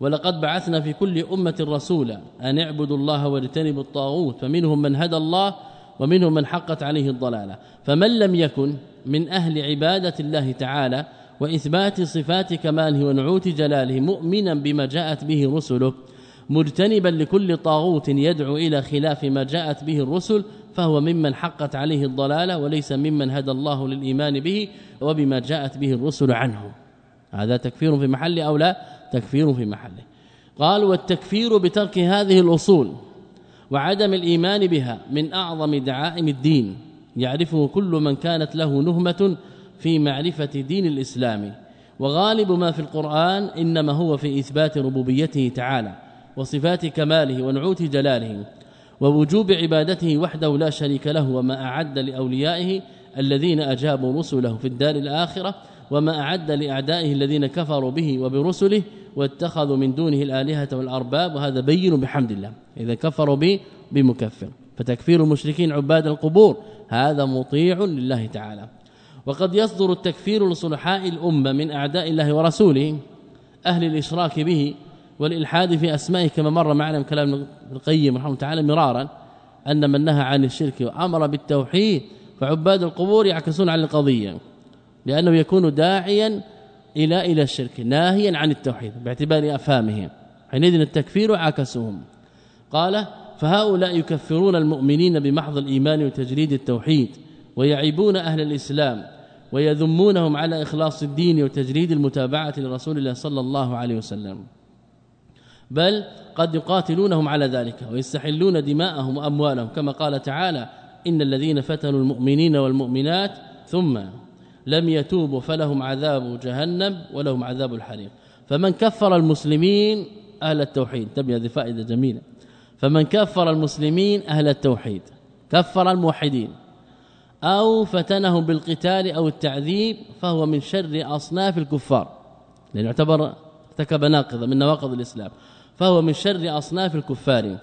ولقد بعثنا في كل أمة رسولا أن اعبدوا الله واجتنبوا الطاغوت فمنهم من هدى الله ومنهم من حقت عليه الضلالة. فمن لم يكن من أهل عبادة الله تعالى وإثبات صفات كماله ونعوت جلاله مؤمنا بما جاءت به رسله مجتنبا لكل طاغوت يدعو إلى خلاف ما جاءت به الرسل فهو ممن حقت عليه الضلالة وليس ممن هدى الله للإيمان به وبما جاءت به الرسل عنه. هذا تكفير في محل أو لا؟ تكفير في محله. قال والتكفير بترك هذه الأصول وعدم الإيمان بها من أعظم دعائم الدين. يعرفه كل من كانت له نهمة في معرفة دين الإسلام. وغالب ما في القرآن إنما هو في إثبات ربوبيته تعالى وصفات كماله ونعوت جلاله ووجوب عبادته وحده لا شريك له وما أعد لأوليائه الذين أجابوا رسله في الدار الآخرة وما أعد لأعدائه الذين كفروا به وبرسله واتخذوا من دونه الآلهة والأرباب وهذا بين بحمد الله. إذا كفروا به بمكفر. فتكفير المشركين عباد القبور هذا مطيع لله تعالى. وقد يصدر التكفير لصلحاء الأمة من أعداء الله ورسوله أهل الإشراك به والإلحاد في أسمائه كما مر معنا من كلام ابن القيم رحمه الله تعالى مرارا أن من نهى عن الشرك وأمر بالتوحيد فعباد القبور يعكسون على القضية. لأنه يكون داعيا إلى إلى الشرك ناهيا عن التوحيد باعتبار أفهامهم. حينئذ التكفير عكسهم قال فهؤلاء يكفرون المؤمنين بمحض الإيمان وتجريد التوحيد ويعيبون أهل الإسلام ويذمونهم على إخلاص الدين وتجريد المتابعة لرسول الله صلى الله عليه وسلم. بل قد يقاتلونهم على ذلك ويستحلون دماءهم وأموالهم كما قال تعالى إن الذين فتنوا المؤمنين والمؤمنات ثم لم يتوبوا فلهم عذاب جهنم ولهم عذاب الحريق. فمن كفر المسلمين أهل التوحيد تبي هذه فائدة جميلة. فمن كفر المسلمين أهل التوحيد كفر الموحدين. أو فتنهم بالقتال أو التعذيب فهو من شر أصناف الكفار. لأنه يعتبر ارتكب ناقضة من نواقض الإسلام. فهو من شر أصناف الكفار.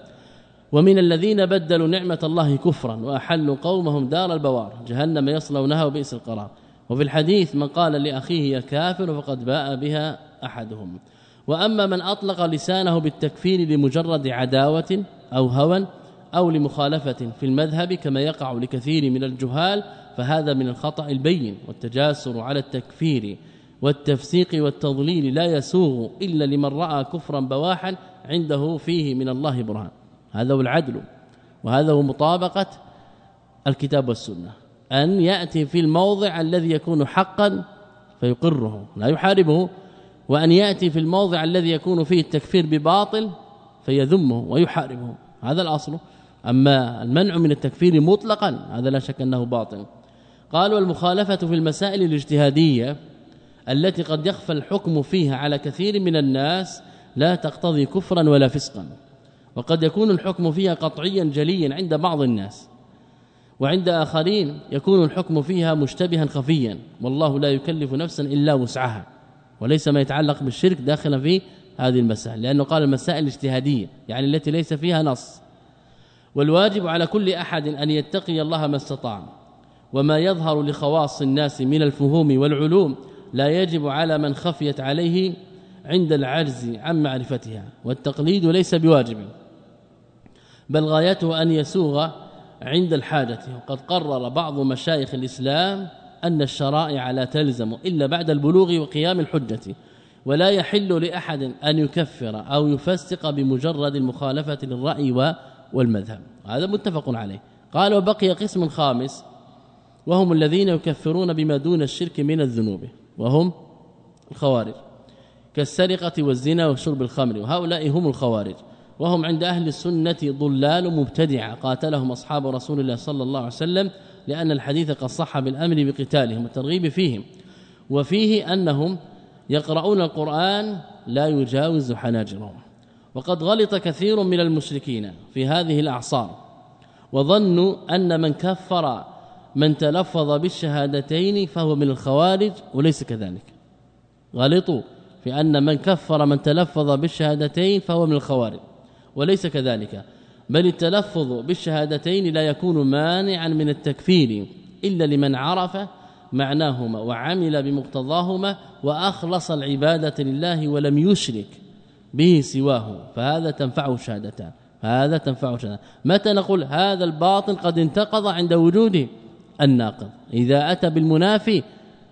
ومن الذين بدلوا نعمة الله كفرا وأحلوا قومهم دار البوار. جهنم يصلونها وبئس القرار. وفي الحديث من قال لأخيه يا كافر فقد باء بها أحدهم. وأما من أطلق لسانه بالتكفير لمجرد عداوة أو هوى أو لمخالفة في المذهب كما يقع لكثير من الجهال فهذا من الخطأ البين والتجاسر على التكفير والتفسيق والتضليل لا يسوغ إلا لمن رأى كفرا بواحا عنده فيه من الله برهان. هذا هو العدل وهذا هو مطابقة الكتاب والسنة. أن يأتي في الموضع الذي يكون حقا فيقره لا يحاربه وأن يأتي في الموضع الذي يكون فيه التكفير بباطل فيذمه ويحاربه. هذا الأصل. أما المنع من التكفير مطلقا هذا لا شك أنه باطل. قال والمخالفة في المسائل الاجتهادية التي قد يخفى الحكم فيها على كثير من الناس لا تقتضي كفرا ولا فسقا وقد يكون الحكم فيها قطعيا جليا عند بعض الناس. وعند آخرين يكون الحكم فيها مشتبها خفيا والله لا يكلف نفسا إلا وسعها. وليس ما يتعلق بالشرك داخلا في هذه المسائل لأنه قال المسائل الاجتهادية يعني التي ليس فيها نص. والواجب على كل أحد أن يتقي الله ما استطاع. وما يظهر لخواص الناس من الفهوم والعلوم لا يجب على من خفيت عليه عند العجز عن معرفتها والتقليد ليس بواجب. بل غايته أن يسوغ عند الحاجة. وقد قرر بعض مشايخ الإسلام أن الشرائع لا تلزم إلا بعد البلوغ وقيام الحجة ولا يحل لأحد أن يكفر أو يفسق بمجرد المخالفة للرأي والمذهب. هذا متفق عليه. قال وبقي قسم خامس وهم الذين يكفرون بما دون الشرك من الذنوب وهم الخوارج كالسرقة والزنا وشرب الخمر وهؤلاء هم الخوارج. وهم عند أهل السنة ضلال مبتدعة. قاتلهم أصحاب رسول الله صلى الله عليه وسلم لأن الحديث قد صح بالأمر بقتالهم والترغيب فيهم. وفيه أنهم يقرؤون القرآن لا يجاوز حناجرهم. وقد غلط كثير من المشركين في هذه الأعصار. وظنوا أن من كفر من تلفظ بالشهادتين فهو من الخوارج وليس كذلك. غلطوا في أن من كفر من تلفظ بالشهادتين فهو من الخوارج. وليس كذلك. بل التلفظ بالشهادتين لا يكون مانعا من التكفير إلا لمن عرف معناهما وعمل بمقتضاهما وأخلص العبادة لله ولم يشرك به سواه. فهذا تنفعه الشهادتان هذا تنفعه الشهادتان متى نقول هذا الباطل قد انتقض عند وجود الناقض. إذا أتى بالمنافي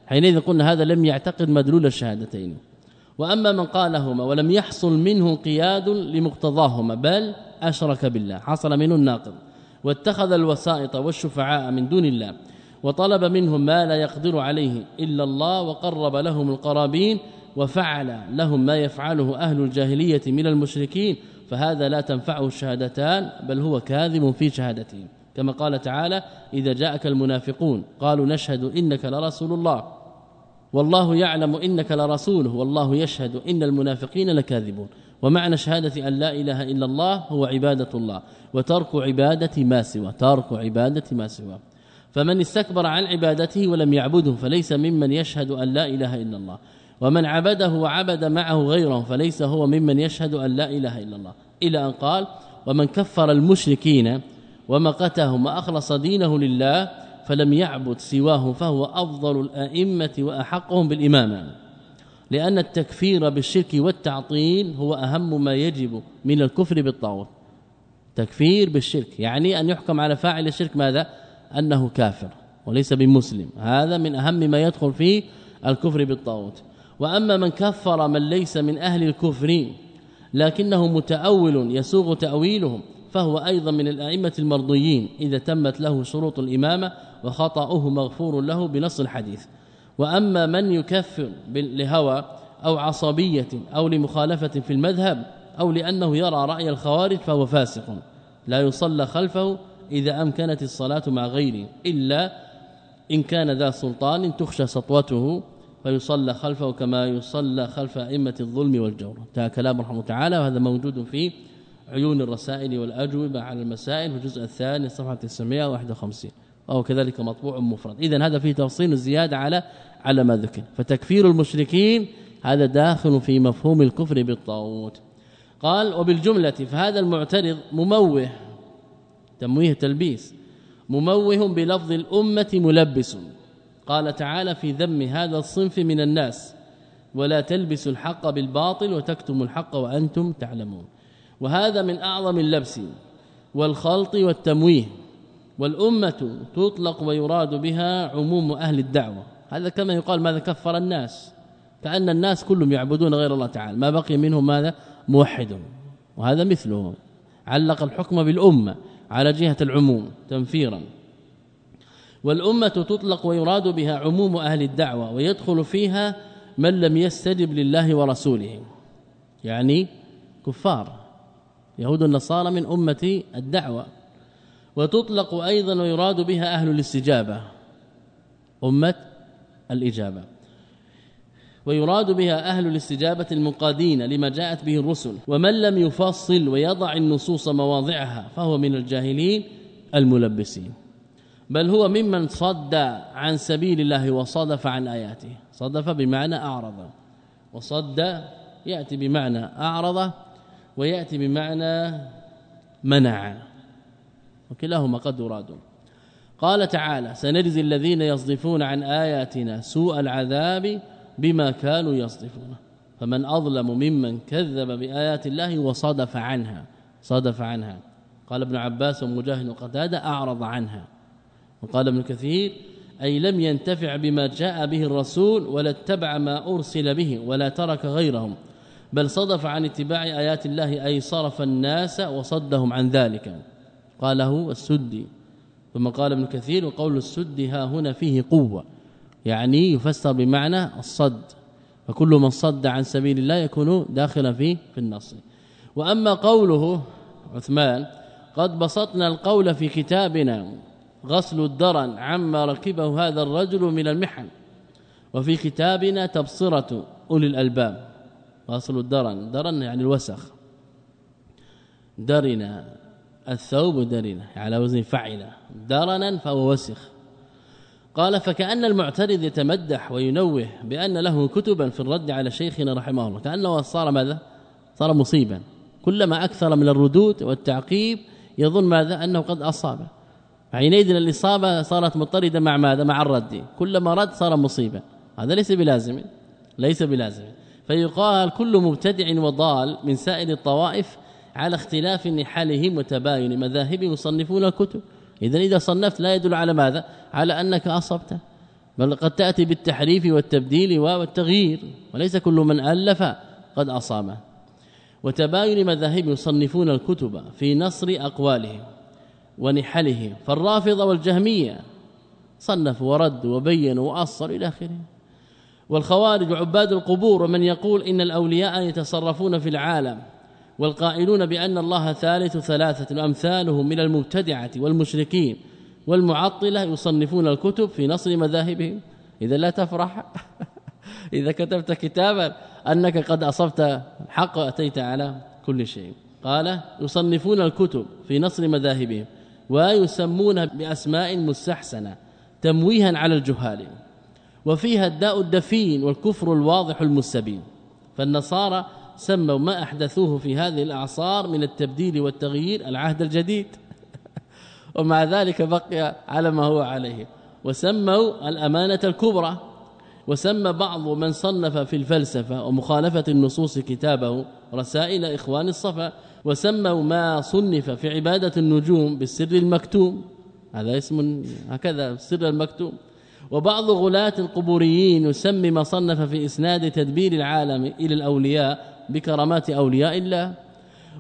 حينئذ قلنا هذا لم يعتقد مدلول الشهادتين. وأما من قالهما ولم يحصل منه قياد لمقتضاهما بل أشرك بالله حصل منه الناقض واتخذ الوسائط والشفعاء من دون الله وطلب منهم ما لا يقدر عليه إلا الله وقرب لهم القرابين وفعل لهم ما يفعله أهل الجاهلية من المشركين فهذا لا تنفعه الشهادتان بل هو كاذب في شهادته كما قال تعالى إذا جاءك المنافقون قالوا نشهد إنك لرسول الله. والله يعلم إنك لرسوله والله يشهد إن المنافقين لكاذبون. ومعنى شهادة أن لا إله إلا الله هو عبادة الله وترك عبادة ما سوى ترك عبادة ما سوى فمن استكبر عن عبادته ولم يعبده فليس ممن يشهد أن لا إله إلا الله. ومن عبده وعبد معه غيره فليس هو ممن يشهد أن لا إله إلا الله. إلى أن قال ومن كفر المشركين ومقتهم وأخلص دينه لله فلم يعبد سواه فهو أفضل الأئمة وأحقهم بالإمامة لأن التكفير بالشرك والتعطيل هو أهم ما يجب من الكفر بالطاغوت. تكفير بالشرك يعني أن يحكم على فاعل الشرك ماذا؟ أنه كافر وليس بمسلم. هذا من أهم ما يدخل فيه الكفر بالطاغوت. وأما من كفر من ليس من أهل الكفر لكنه متأول يسوغ تأويلهم فهو أيضا من الأئمة المرضيين إذا تمت له شروط الإمامة وخطأه مغفور له بنص الحديث. وأما من يكفر لهوى أو عصبية أو لمخالفة في المذهب أو لأنه يرى رأي الخوارج فهو فاسق. لا يصلى خلفه إذا أمكنت الصلاة مع غيره إلا إن كان ذا سلطان تخشى سطوته فيصلى خلفه كما يصلى خلف أئمة الظلم والجور. انتهى كلام رحمه تعالى وهذا موجود في عيون الرسائل والأجوبة على المسائل. في الجزء الثاني صفحة 951 أو كذلك مطبوع مفرد. اذا هذا فيه تفصيل زيادة على على ما ذكر. فتكفير المشركين هذا داخل في مفهوم الكفر بالطاغوت. قال وبالجملة فهذا المعترض مموه. تمويه تلبيس. مموه بلفظ الأمة ملبس. قال تعالى في ذم هذا الصنف من الناس ولا تلبسوا الحق بالباطل وتكتموا الحق وأنتم تعلمون. وهذا من أعظم اللبس والخلط والتمويه. والأمة تطلق ويراد بها عموم أهل الدعوة. هذا كما يقال ماذا كفر الناس. كأن الناس كلهم يعبدون غير الله تعالى. ما بقي منهم ماذا؟ موحد. وهذا مثله. علق الحكم بالأمة على جهة العموم تنفيرا. والأمة تطلق ويراد بها عموم أهل الدعوة ويدخل فيها من لم يستجب لله ورسوله. يعني كفار. يهود النصارى من أمة الدعوة. وتطلق أيضا ويراد بها أهل الاستجابة أمة الإجابة. ويراد بها أهل الاستجابة المقادين لما جاءت به الرسل ومن لم يفصل ويضع النصوص مواضعها فهو من الجاهلين الملبسين. بل هو ممن صد عن سبيل الله وصدف عن آياته. صدف بمعنى أعرض وصد يأتي بمعنى أعرض ويأتي بمعنى منع. وكلاهما قد يراد قال تعالى سنجزي الذين يصدفون عن آياتنا سوء العذاب بما كانوا يصدفون. فمن أظلم ممن كذب بآيات الله وصدف عنها صدف عنها. قال ابن عباس ومجاهد وقتادة أعرض عنها. وقال ابن كثير أي لم ينتفع بما جاء به الرسول ولا اتبع ما أرسل به ولا ترك غيرهم بل صدف عن اتباع آيات الله أي صرف الناس وصدهم عن ذلك. قاله السدي. ثم قال ابن كثير وقول السد ها هنا فيه قوة يعني يفسر بمعنى الصد. فكل من صد عن سبيل الله يكون داخلا في في النص. وأما قوله عثمان قد بسطنا القول في كتابنا غسل الدرن عما ركبه هذا الرجل من المحن. وفي كتابنا تبصرة أولي الألباب غسل الدرن. درن يعني الوسخ. درنا. الثوب درنا على وزن فعل درنا فهو وسخ. قال فكأن المعترض يتمدح وينوه بأن له كتبا في الرد على شيخنا رحمه الله. كأنه صار ماذا؟ صار مصيبا. كلما أكثر من الردود والتعقيب يظن ماذا؟ أنه قد أصاب. حينئذ الإصابة صارت مضطردة مع ماذا؟ مع الرد. كلما رد صار مصيبا. هذا ليس بلازم ليس بلازم. فيقال كل مبتدع وضال من سائر الطوائف على اختلاف نحالهم وتباين مذاهبهم يصنفون الكتب. اذا إذا صنفت لا يدل على ماذا؟ على أنك أصبت. بل قد تأتي بالتحريف والتبديل والتغيير وليس كل من ألف قد أصاب. وتباين مذاهب يصنفون الكتب في نصر أقوالهم ونحلهم. فالرافضة والجهمية صنفوا وردوا وبينوا واصلوا إلى آخره. والخوارج وعباد القبور ومن يقول إن الأولياء يتصرفون في العالم والقائلون بأن الله ثالث ثلاثة وامثالهم من المبتدعة والمشركين والمعطلة يصنفون الكتب في نصر مذاهبهم. إذا لا تفرح. [LAUGHS] إذا كتبت كتابا أنك قد أصبت الحق وأتيت على كل شيء. قال يصنفون الكتب في نصر مذاهبهم ويسمون بأسماء مستحسنة تمويها على الجهال. وفيها الداء الدفين والكفر الواضح المستبين. فالنصارى سموا ما أحدثوه في هذه الأعصار من التبديل والتغيير العهد الجديد. [LAUGHS] ومع ذلك بقي على ما هو عليه. وسموا الأمانة الكبرى. وسمى بعض من صنف في الفلسفة ومخالفة النصوص كتابه رسائل إخوان الصفا. وسموا ما صنف في عبادة النجوم بالسر المكتوم. هذا اسم هكذا السر المكتوم. وبعض غلاة القبوريين يسمي ما صنف في إسناد تدبير العالم إلى الأولياء بكرامات أولياء الله.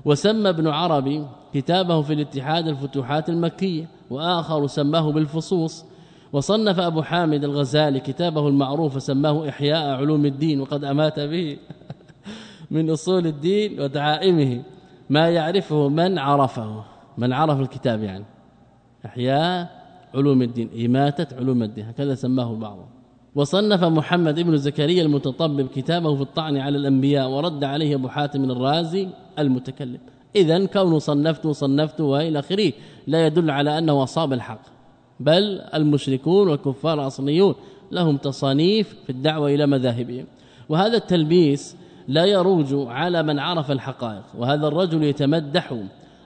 وسمى ابن عربي كتابه في الاتحاد الفتوحات المكية وآخر سماه بالفصوص. وصنف أبو حامد الغزالي كتابه المعروف سماه إحياء علوم الدين وقد أمات به [LAUGHS] من أصول الدين ودعائمه. ما يعرفه من عرفه من عرف الكتاب يعني. إحياء علوم الدين إماتة علوم الدين هكذا سماه البعض وصنف محمد ابن زكريا المتطبب كتابه في الطعن على الأنبياء ورد عليه أبو حاتم الرازي المتكلم. اذا كونه صنفت صنفت وإلى آخره لا يدل على أنه أصاب الحق بل المشركون والكفار الأصليون لهم تصانيف في الدعوة إلى مذاهبهم. وهذا التلبيس لا يروج على من عرف الحقائق وهذا الرجل يتمدح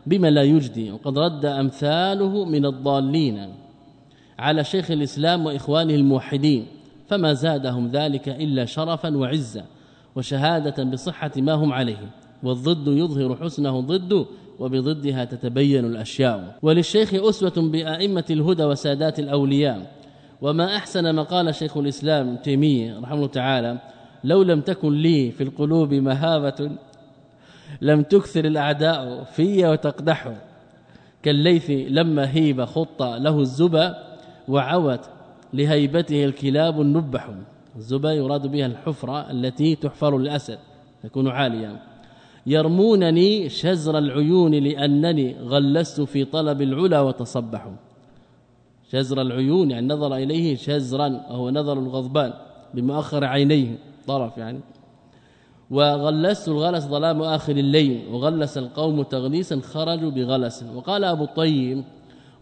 بما لا يجدي وقد رد أمثاله من الضالين على شيخ الإسلام وإخوانه الموحدين. فما زادهم ذلك إلا شرفا وعزا وشهادة بصحة ما هم عليه والضد يظهر حسنه ضد وبضدها تتبين الأشياء. وللشيخ أسوة بأئمة الهدى وسادات الأولياء. وما أحسن ما قال شيخ الإسلام تيمية رحمه الله تعالى لو لم تكن لي في القلوب مهابة لم تكثر الأعداء في وتقدح. كالليث لما هيب خط له الزبا وعوت لهيبته الكلاب النبح. الزبا يراد بها الحفرة التي تحفر للأسد تكون عاليا يرمونني شزر العيون لأنني غلست في طلب العلا وتصبحوا شزر العيون يعني نظر إليه شزرا وهو نظر الغضبان بمؤخر عينيه طرف يعني. وغلست الغلس ظلام آخر الليل وغلس القوم تغليسا خرجوا بغلس. وقال أبو الطيب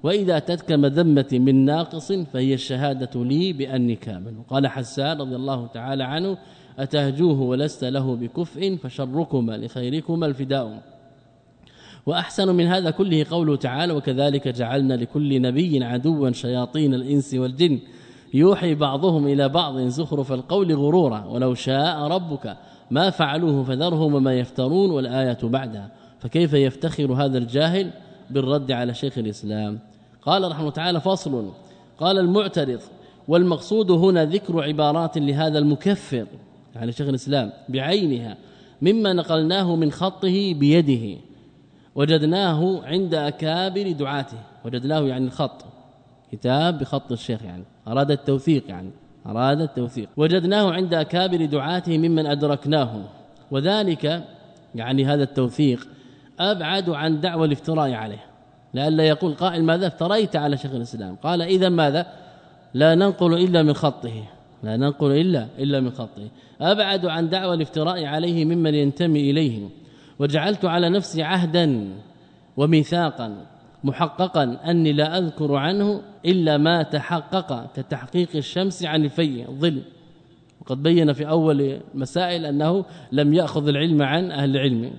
وإذا اتتك مذمة من ناقص فهي الشهادة لي بأني كامل. وقال حسان رضي الله تعالى عنه أتهجوه ولست له بكفء فشركما لخيركما الفداء. وأحسن من هذا كله قوله تعالى وكذلك جعلنا لكل نبي عدوا شياطين الإنس والجن. يوحي بعضهم إلى بعض زخرف القول غرورا ولو شاء ربك ما فعلوه فذرهم وما يفترون والآية بعدها. فكيف يفتخر هذا الجاهل؟ بالرد على شيخ الإسلام. قال رحمه تعالى فصل. قال المعترض والمقصود هنا ذكر عبارات لهذا المكفر يعني شيخ الإسلام بعينها مما نقلناه من خطه بيده. وجدناه عند أكابر دعاته. وجدناه يعني الخط. كتاب بخط الشيخ يعني. أراد التوثيق يعني. أراد التوثيق. وجدناه عند أكابر دعاته ممن أدركناه. وذلك يعني هذا التوثيق أبعد عن دعوى الافتراء عليه لئلا يقول قائل ماذا؟ افتريت على شيخ الإسلام. قال إذا ماذا؟ لا ننقل إلا من خطه. لا ننقل إلا إلا من خطه. أبعد عن دعوى الافتراء عليه ممن ينتمي إليه وجعلت على نفسي عهدا وميثاقا محققا أني لا أذكر عنه إلا ما تحقق كتحقيق الشمس عن الفي الظل. وقد بين في أول مسائل أنه لم يأخذ العلم عن أهل العلم.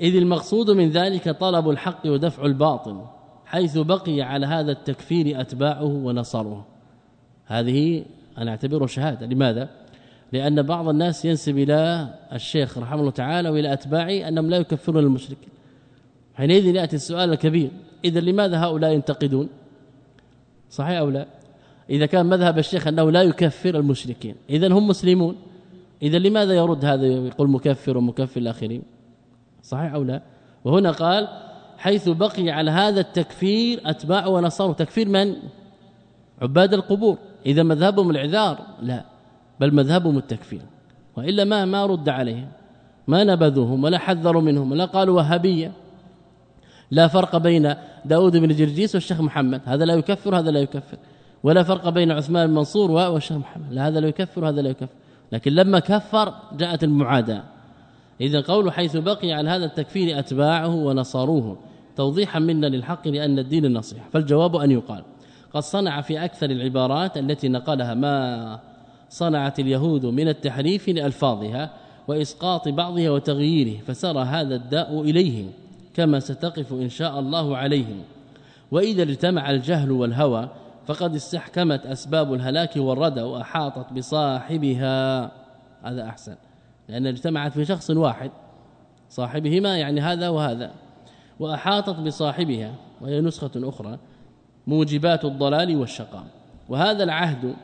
إذ المقصود من ذلك طلب الحق ودفع الباطل حيث بقي على هذا التكفير أتباعه ونصره. هذه أنا أعتبره شهادة. لماذا؟ لأن بعض الناس ينسب إلى الشيخ رحمه الله تعالى وإلى أتباعه أنهم لا يكفرون المشركين. حينئذ يأتي السؤال الكبير إذا لماذا هؤلاء ينتقدون؟ صحيح أو لا؟ إذا كان مذهب الشيخ أنه لا يكفر المشركين اذا هم مسلمون. اذا لماذا يرد هذا؟ يقول مكفر ومكفر الآخرين. صحيح أو لا؟ وهنا قال حيث بقي على هذا التكفير أتباع ونصارى. تكفير من؟ عباد القبور. إذا مذهبهم العذار؟ لا بل مذهبهم التكفير. وإلا ما ما رد عليهم. ما نبذوهم ولا حذروا منهم ولا قالوا وهابية. لا فرق بين داود بن جرجيس والشيخ محمد. هذا لا يكفر هذا لا يكفر. ولا فرق بين عثمان بن منصور والشيخ محمد. لا هذا لا يكفر هذا لا يكفر. لكن لما كفر جاءت المعاداة. إذا قول حيث بقي على هذا التكفير أتباعه ونصروه. توضيحا منا للحق لأن الدين النصيحه فالجواب أن يقال قد صنع في أكثر العبارات التي نقلها ما صنعت اليهود من التحريف لألفاظها وإسقاط بعضها وتغييره فسار هذا الداء إليهم كما ستقف إن شاء الله عليهم. وإذا اجتمع الجهل والهوى فقد استحكمت أسباب الهلاك والردى وأحاطت بصاحبها. هذا أحسن. لأن اجتمعت في شخص واحد صاحبهما يعني هذا وهذا وأحاطت بصاحبها وهي نسخة أخرى موجبات الضلال والشقاء. وهذا العهد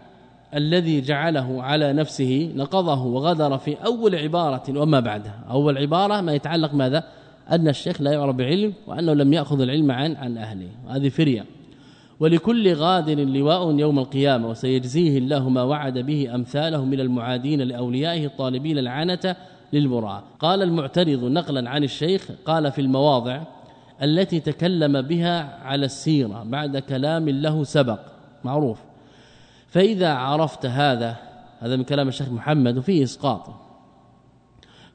الذي جعله على نفسه نقضه وغدر في أول عبارة وما بعدها. أول عبارة ما يتعلق ماذا أن الشيخ لا يعرف بعلم وأنه لم يأخذ العلم عن عن أهله. هذه فرية. ولكل غادر لواء يوم القيامة وسيجزيه الله ما وعد به أمثاله من المعادين لأوليائه الطالبين العنة للبراء. قال المعترض نقلا عن الشيخ قال في المواضع التي تكلم بها على السيرة بعد كلام له سبق. معروف. فإذا عرفت هذا هذا من كلام الشيخ محمد وفيه إسقاط.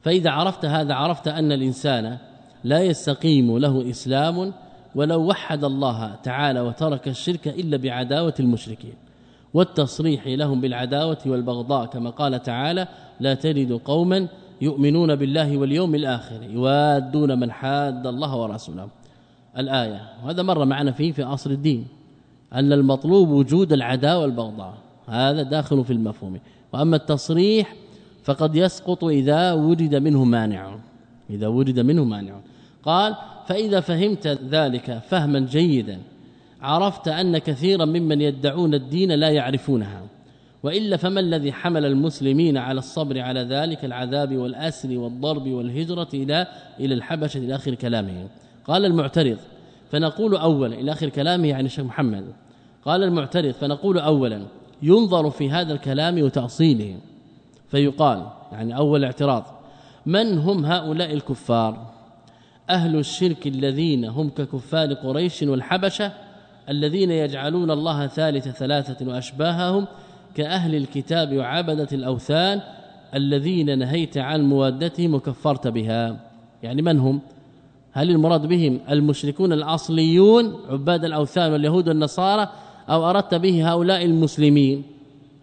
فإذا عرفت هذا عرفت أن الإنسان لا يستقيم له إسلام ولو وحد الله تعالى وترك الشرك إلا بعداوة المشركين والتصريح لهم بالعداوة والبغضاء كما قال تعالى لا تجد قوما يؤمنون بالله واليوم الآخر يوادون من حاد الله ورسوله. الآية وهذا مر معنا فيه في اصل الدين أن المطلوب وجود العداوة والبغضاء هذا داخل في المفهوم. وأما التصريح فقد يسقط إذا وجد منه مانع إذا وجد منه مانع. قال فإذا فهمت ذلك فهما جيدا عرفت أن كثيرا ممن يدعون الدين لا يعرفونها وإلا فما الذي حمل المسلمين على الصبر على ذلك العذاب والأسر والضرب والهجرة إلى إلى الحبشة إلى آخر كلامه؟ قال المعترض فنقول اولا إلى آخر كلامه يعني الشيخ محمد قال المعترض فنقول اولا ينظر في هذا الكلام وتأصيله فيقال يعني أول اعتراض من هم هؤلاء الكفار؟ أهل الشرك الذين هم ككفار قريش والحبشة الذين يجعلون الله ثالث ثلاثة وأشباههم كأهل الكتاب وعبدة الأوثان الذين نهيت عن موادتهم وكفرت بها. يعني من هم؟ هل المراد بهم المشركون الأصليون عباد الأوثان واليهود والنصارى أو أردت به هؤلاء المسلمين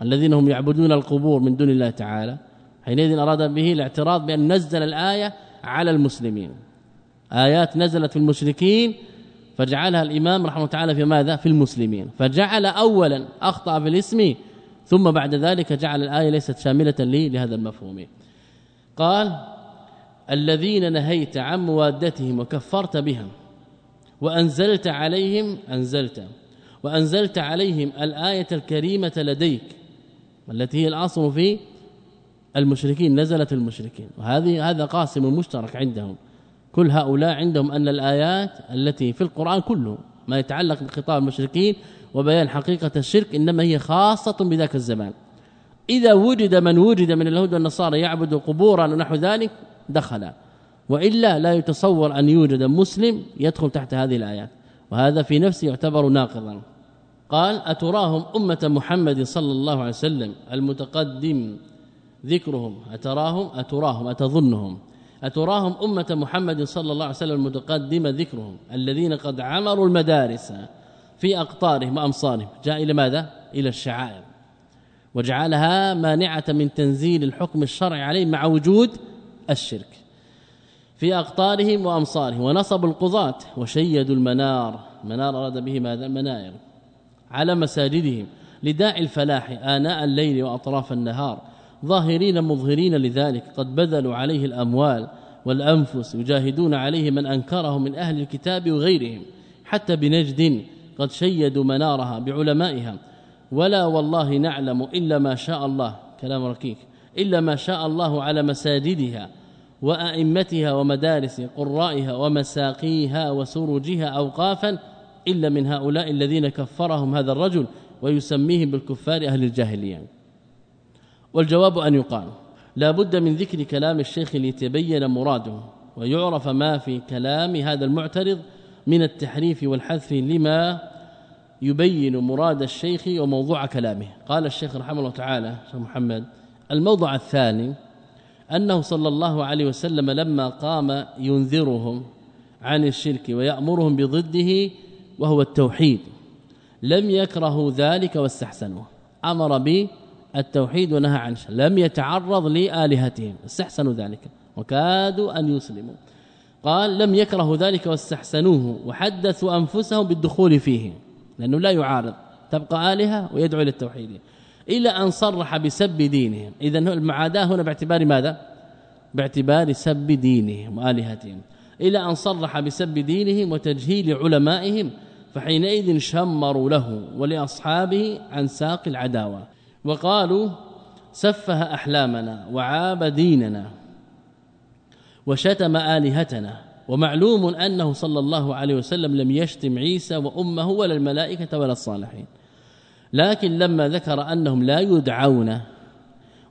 الذين هم يعبدون القبور من دون الله تعالى؟ حينئذ أراد به الاعتراض بأن نزل الآية على المسلمين. آيات نزلت في المشركين فجعلها الإمام رحمه الله تعالى في ماذا؟ في المسلمين. فجعل اولا أخطأ في الاسم ثم بعد ذلك جعل الآية ليست شاملة لي لهذا المفهوم. قال الذين نهيت عن موادتهم وكفرت بهم وأنزلت عليهم أنزلت وأنزلت عليهم الآية الكريمة لديك والتي هي الأصل في المشركين نزلت المشركين. وهذه هذا قاسم مشترك عندهم. كل هؤلاء عندهم أن الآيات التي في القرآن كله ما يتعلق بخطاب المشركين وبيان حقيقة الشرك إنما هي خاصة بذاك الزمان. إذا وجد من وجد من اليهود والنصارى يعبد قبورا ونحو ذلك دخل. وإلا لا يتصور أن يوجد مسلم يدخل تحت هذه الآيات. وهذا في نفسه يعتبر ناقضا. قال أتراهم أمة محمد صلى الله عليه وسلم المتقدم ذكرهم؟ أتراهم؟ أتراهم؟ أتظنهم؟ أتراهم أمة محمد صلى الله عليه وسلم المتقدم ذكرهم الذين قد عمروا المدارس في أقطارهم وأمصارهم. جاء إلى ماذا؟ إلى الشعائر. وجعلها مانعة من تنزيل الحكم الشرعي عليه مع وجود الشرك. في أقطارهم وأمصارهم. ونصبوا القضاة وشيدوا المنار. منار أراد به ماذا؟ المنائر. على مساجدهم. لداعي الفلاح آناء الليل وأطراف النهار. ظاهرين مظهرين لذلك قد بذلوا عليه الأموال والأنفس يجاهدون عليه من أنكره من أهل الكتاب وغيرهم حتى بنجد قد شيدوا منارها بعلمائها. ولا والله نعلم إلا ما شاء الله كلام ركيك إلا ما شاء الله على مساجدها وأئمتها ومدارس قرائها ومساقيها وسروجها أوقافا إلا من هؤلاء الذين كفرهم هذا الرجل ويسميهم بالكفار أهل الجاهلية. والجواب أن يقال لا بد من ذكر كلام الشيخ ليتبين مراده ويعرف ما في كلام هذا المعترض من التحريف والحذف لما يبين مراد الشيخ وموضوع كلامه. قال الشيخ رحمه الله تعالى شيخ محمد الموضع الثاني أنه صلى الله عليه وسلم لما قام ينذرهم عن الشرك ويأمرهم بضده وهو التوحيد لم يكرهوا ذلك واستحسنوه. أمر بالتوحيد ونهى عن لم يتعرض لآلهتهم. استحسنوا ذلك. وكادوا أن يسلموا. قال لم يكرهوا ذلك واستحسنوه. وحدثوا أنفسهم بالدخول فيه. لأنه لا يعارض. تبقى آلهة ويدعو إلى التوحيد. إلى أن صرح بسب دينهم. اذا المعاداه هنا باعتبار ماذا؟ باعتبار سب دينهم وآلهتهم. إلى أن صرح بسب دينهم وتجهيل علمائهم فحينئذ شمروا له ولأصحابه عن ساق العداوة. وقالوا سفه أحلامنا وعاب ديننا وشتم آلهتنا ومعلوم أنه صلى الله عليه وسلم لم يشتم عيسى وأمه ولا الملائكة ولا الصالحين. لكن لما ذكر أنهم لا يدعون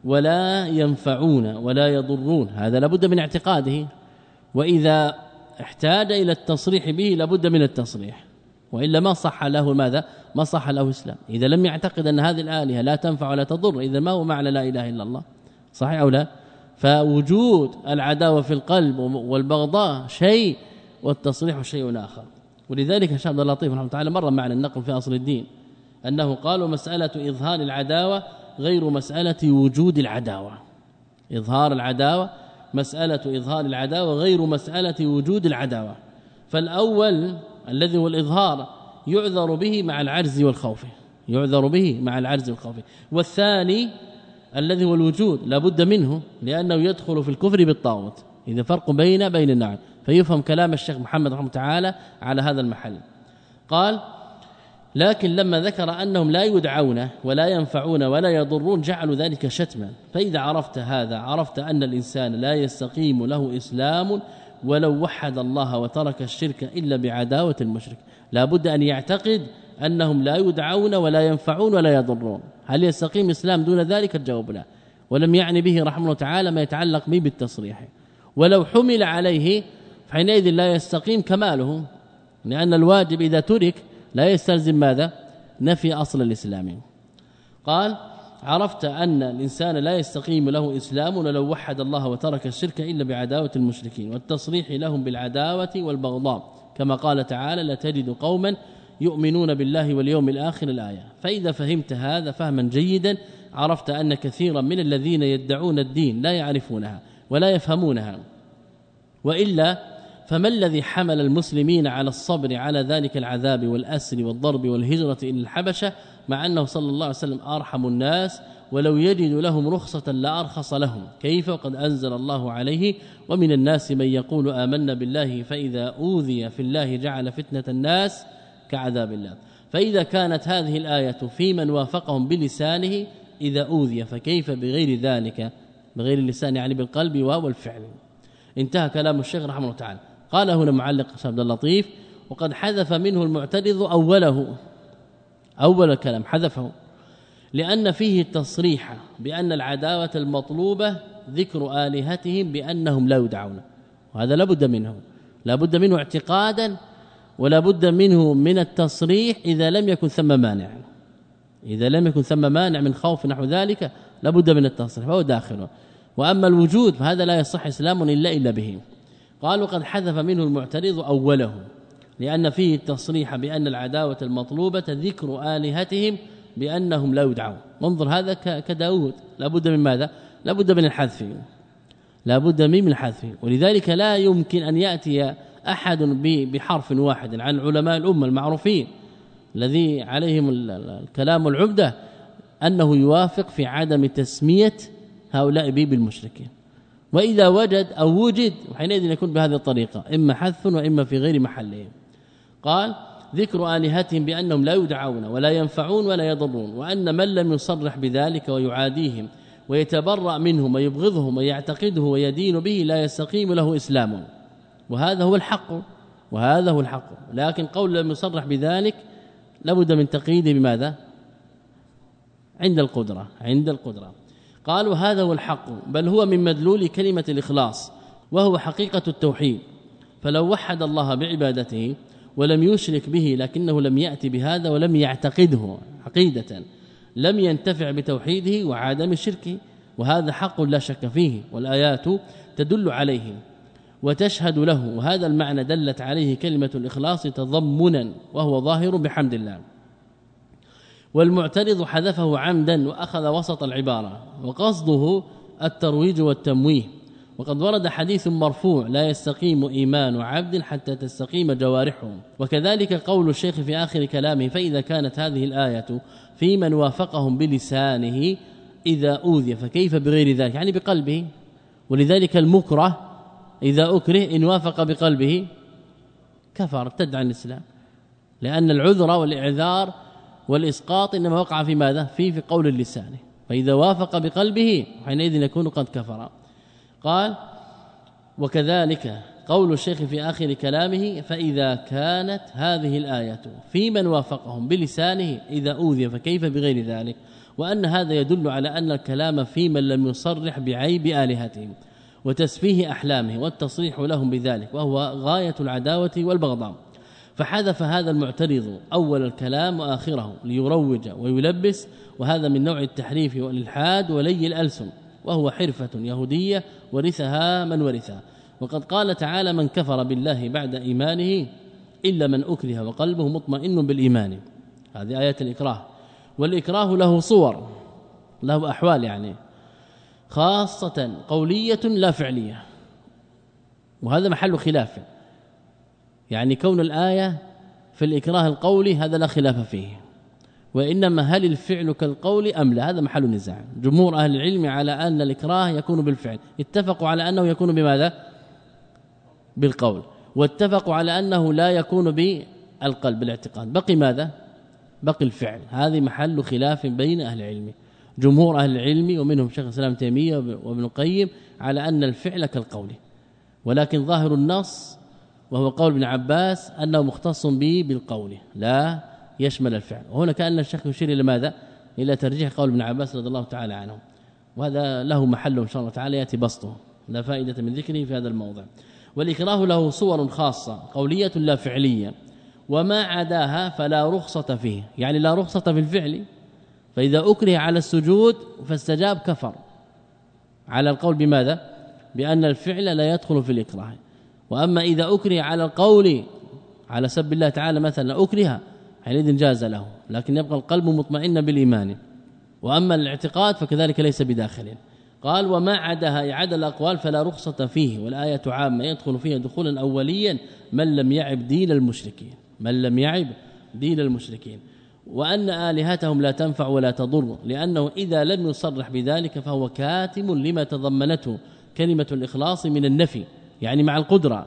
ولا ينفعون ولا يضرون هذا لابد من اعتقاده. وإذا احتاج إلى التصريح به لابد من التصريح. وإلا ما صح له ماذا؟ ما صح له إسلام. إذا لم يعتقد أن هذه الآلهة لا تنفع ولا تضر إذا ما هو معنى لا إله إلا الله؟ صحيح أو لا؟ فوجود العداوة في القلب والبغضاء شيء والتصريح شيء آخر. ولذلك شاء الله لطيف رحمه الله تعالى مره معنا النقل في أصل الدين أنه قالوا مساله إظهار العداوة غير مسألة وجود العداوة. إظهار العداوة مسألة إظهار العداوة غير مسألة وجود العداوة. فالأول الذي هو الإظهار يعذر به مع العجز والخوف يعذر به مع العجز والخوف. والثاني الذي هو الوجود لابد منه لأنه يدخل في الكفر بالطاغوت. إذا فرق بين بين النعم. فيفهم كلام الشيخ محمد رحمه تعالى على هذا المحل. قال لكن لما ذكر أنهم لا يدعون ولا ينفعون ولا يضرون جعلوا ذلك شتما. فإذا عرفت هذا عرفت أن الإنسان لا يستقيم له إسلام ولو وحد الله وترك الشرك إلا بعداوة المشرك. لا بد أن يعتقد أنهم لا يدعون ولا ينفعون ولا يضرون. هل يستقيم اسلام دون ذلك؟ الجواب لا. ولم يعني به رحمه الله تعالى ما يتعلق به بالتصريح. ولو حمل عليه فحينئذ لا يستقيم كماله لأن الواجب إذا ترك لا يستلزم ماذا؟ نفي أصل الإسلام. قال عرفت أن الإنسان لا يستقيم له إسلام ولو وحد الله وترك الشرك إلا بعداوة المشركين والتصريح لهم بالعداوة والبغضاء. كما قال تعالى لا تجد قوما يؤمنون بالله واليوم الآخر الآية. فإذا فهمت هذا فهما جيدا عرفت أن كثيرا من الذين يدعون الدين لا يعرفونها ولا يفهمونها. وإلا فما الذي حمل المسلمين على الصبر على ذلك العذاب والأسر والضرب والهجرة إلى الحبشة مع أنه صلى الله عليه وسلم أرحم الناس ولو يجد لهم رخصة لا أرخص لهم. كيف وقد أنزل الله عليه؟ ومن الناس من يقول آمنا بالله فإذا أوذي في الله جعل فتنة الناس كعذاب الله. فإذا كانت هذه الآية في من وافقهم بلسانه إذا أوذي فكيف بغير ذلك؟ بغير اللسان يعني بالقلب والفعل انتهى كلام الشيخ رحمه الله تعالى. قال هنا معلق عبد اللطيف وقد حذف منه المعترض أوله. أول الكلام حذفه. لأن فيه التصريح بأن العداوة المطلوبة ذكر آلهتهم بأنهم لا يدعون. وهذا لابد منه. لابد منه اعتقادا ولا بد منه من التصريح إذا لم يكن ثم مانع. إذا لم يكن ثم مانع من خوف نحو ذلك لابد من التصريح فهو داخل. وأما الوجود فهذا لا يصح إسلام الا إلا به. قالوا قد حذف منه المعترض أوله. لأن فيه التصريح بأن العداوة المطلوبة ذكر آلهتهم بأنهم لا يدعون. انظر هذا كداود لابد من ماذا؟ لابد من الحذف. لابد من الحذف. ولذلك لا يمكن أن يأتي أحد بحرف واحد عن علماء الأمة المعروفين الذي عليهم الكلام العبده أنه يوافق في عدم تسمية هؤلاء به بالمشركين وإذا وجد أو وجد وحينئذ يكون بهذه الطريقة إما حذف وإما في غير محلهم قال ذكر آلهتهم بأنهم لا يدعون ولا ينفعون ولا يضرون وأن من لم يصرح بذلك ويعاديهم ويتبرأ منهم ويبغضهم ويعتقده ويدين به لا يستقيم له إسلام. وهذا هو الحق وهذا هو الحق. لكن قول لم يصرح بذلك لابد من تقييده بماذا؟ عند القدرة عند القدرة. قالوا هذا هو الحق بل هو من مدلول كلمة الإخلاص وهو حقيقة التوحيد. فلو وحد الله بعبادته ولم يشرك به لكنه لم يأتي بهذا ولم يعتقده عقيده لم ينتفع بتوحيده وعدم شركه وهذا حق لا شك فيه والآيات تدل عليه وتشهد له. وهذا المعنى دلت عليه كلمة الإخلاص تضمنا وهو ظاهر بحمد الله. والمعترض حذفه عمدا وأخذ وسط العبارة وقصده الترويج والتمويه. وقد ورد حديث مرفوع لا يستقيم إيمان عبد حتى تستقيم جوارحه وكذلك قول الشيخ في آخر كلامه فإذا كانت هذه الآية في من وافقهم بلسانه إذا أوذي فكيف بغير ذلك؟ يعني بقلبه. ولذلك المكره إذا أكره إن وافق بقلبه كفر ارتد عن الإسلام. لأن العذر والإعذار والإسقاط إنما وقع في ماذا؟ في في قول اللسان. فإذا وافق بقلبه حينئذ يكون قد كفر. قال وكذلك قول الشيخ في آخر كلامه فإذا كانت هذه الآية في من وافقهم بلسانه إذا أوذي فكيف بغير ذلك؟ وأن هذا يدل على أن الكلام في من لم يصرح بعيب آلهتهم وتسفيه أحلامه والتصريح لهم بذلك وهو غاية العداوة والبغضاء. فحذف هذا المعترض أول الكلام وآخره ليروج ويلبس وهذا من نوع التحريف والإلحاد ولي الألسن. وهو حرفة يهودية ورثها من ورثها وقد قال تعالى من كفر بالله بعد إيمانه إلا من أكره وقلبه مطمئن بالإيمان. هذه آية الإكراه. والإكراه له صور له أحوال يعني. خاصة قولية لا فعلية. وهذا محل خلاف. يعني كون الآية في الإكراه القولي هذا لا خلاف فيه. وإنما هل الفعل كالقول أم لا؟ هذا محل نزاع. جمهور أهل العلم على أن الإكراه يكون بالفعل. اتفقوا على أنه يكون بماذا؟ بالقول. واتفقوا على أنه لا يكون بالقلب بالاعتقاد. بقي ماذا؟ بقي الفعل. هذه محل خلاف بين أهل العلم. جمهور أهل العلم ومنهم شيخ الإسلام تيمية وابن القيم على أن الفعل كالقول. ولكن ظاهر النص وهو قول ابن عباس أنه مختص به بالقول. لا يشمل الفعل. وهنا كأن الشيخ يشير إلى ماذا؟ إلى ترجيح قول ابن عباس رضي الله تعالى عنه. وهذا له محله إن شاء الله تعالى يأتي بسطه. لا فائدة من ذكره في هذا الموضع. والإكراه له صور خاصة قولية لا فعلية. وما عداها فلا رخصة فيه. يعني لا رخصة في الفعل. فإذا أكره على السجود فاستجاب كفر. على القول بماذا؟ بأن الفعل لا يدخل في الإكراه. وأما إذا أكره على القول على سب الله تعالى مثلا أكره حينئذ جاز له لكن يبقى القلب مطمئنا بالإيمان. وأما الاعتقاد فكذلك ليس بداخل. قال وما عداها يعد الأقوال فلا رخصة فيه والآية عامة يدخل فيها دخولا اوليا من لم يعب دين المشركين من لم يعب دين المشركين. وأن آلهتهم لا تنفع ولا تضر لأنه إذا لم يصرح بذلك فهو كاتم لما تضمنته كلمة الإخلاص من النفي يعني مع القدرة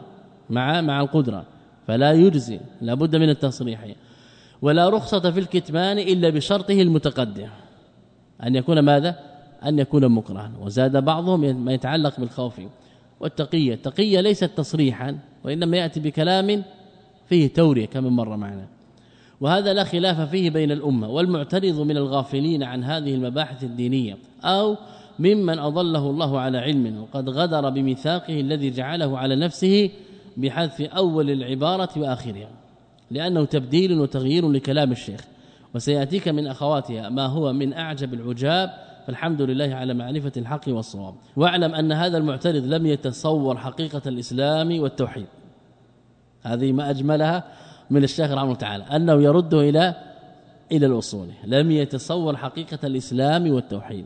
مع مع القدرة. فلا يجزي لابد من التصريح. ولا رخصة في الكتمان إلا بشرطه المتقدم. أن يكون ماذا؟ أن يكون مكرها. وزاد بعضهم ما يتعلق بالخوف. والتقية. التقية ليست تصريحا وإنما يأتي بكلام فيه تورية كما مر معنا. وهذا لا خلاف فيه بين الأمة. والمعترض من الغافلين عن هذه المباحث الدينية أو ممن أضله الله على علم وقد غدر بميثاقه الذي جعله على نفسه بحذف أول العبارة وآخرها. لأنه تبديل وتغيير لكلام الشيخ وسيأتيك من أخواتها ما هو من أعجب العجاب فالحمد لله على معرفة الحق والصواب. واعلم أن هذا المعترض لم يتصور حقيقة الإسلام والتوحيد. هذه ما أجملها من الشيخ رحمه الله تعالى أنه يرده إلى إلى الأصول. لم يتصور حقيقة الإسلام والتوحيد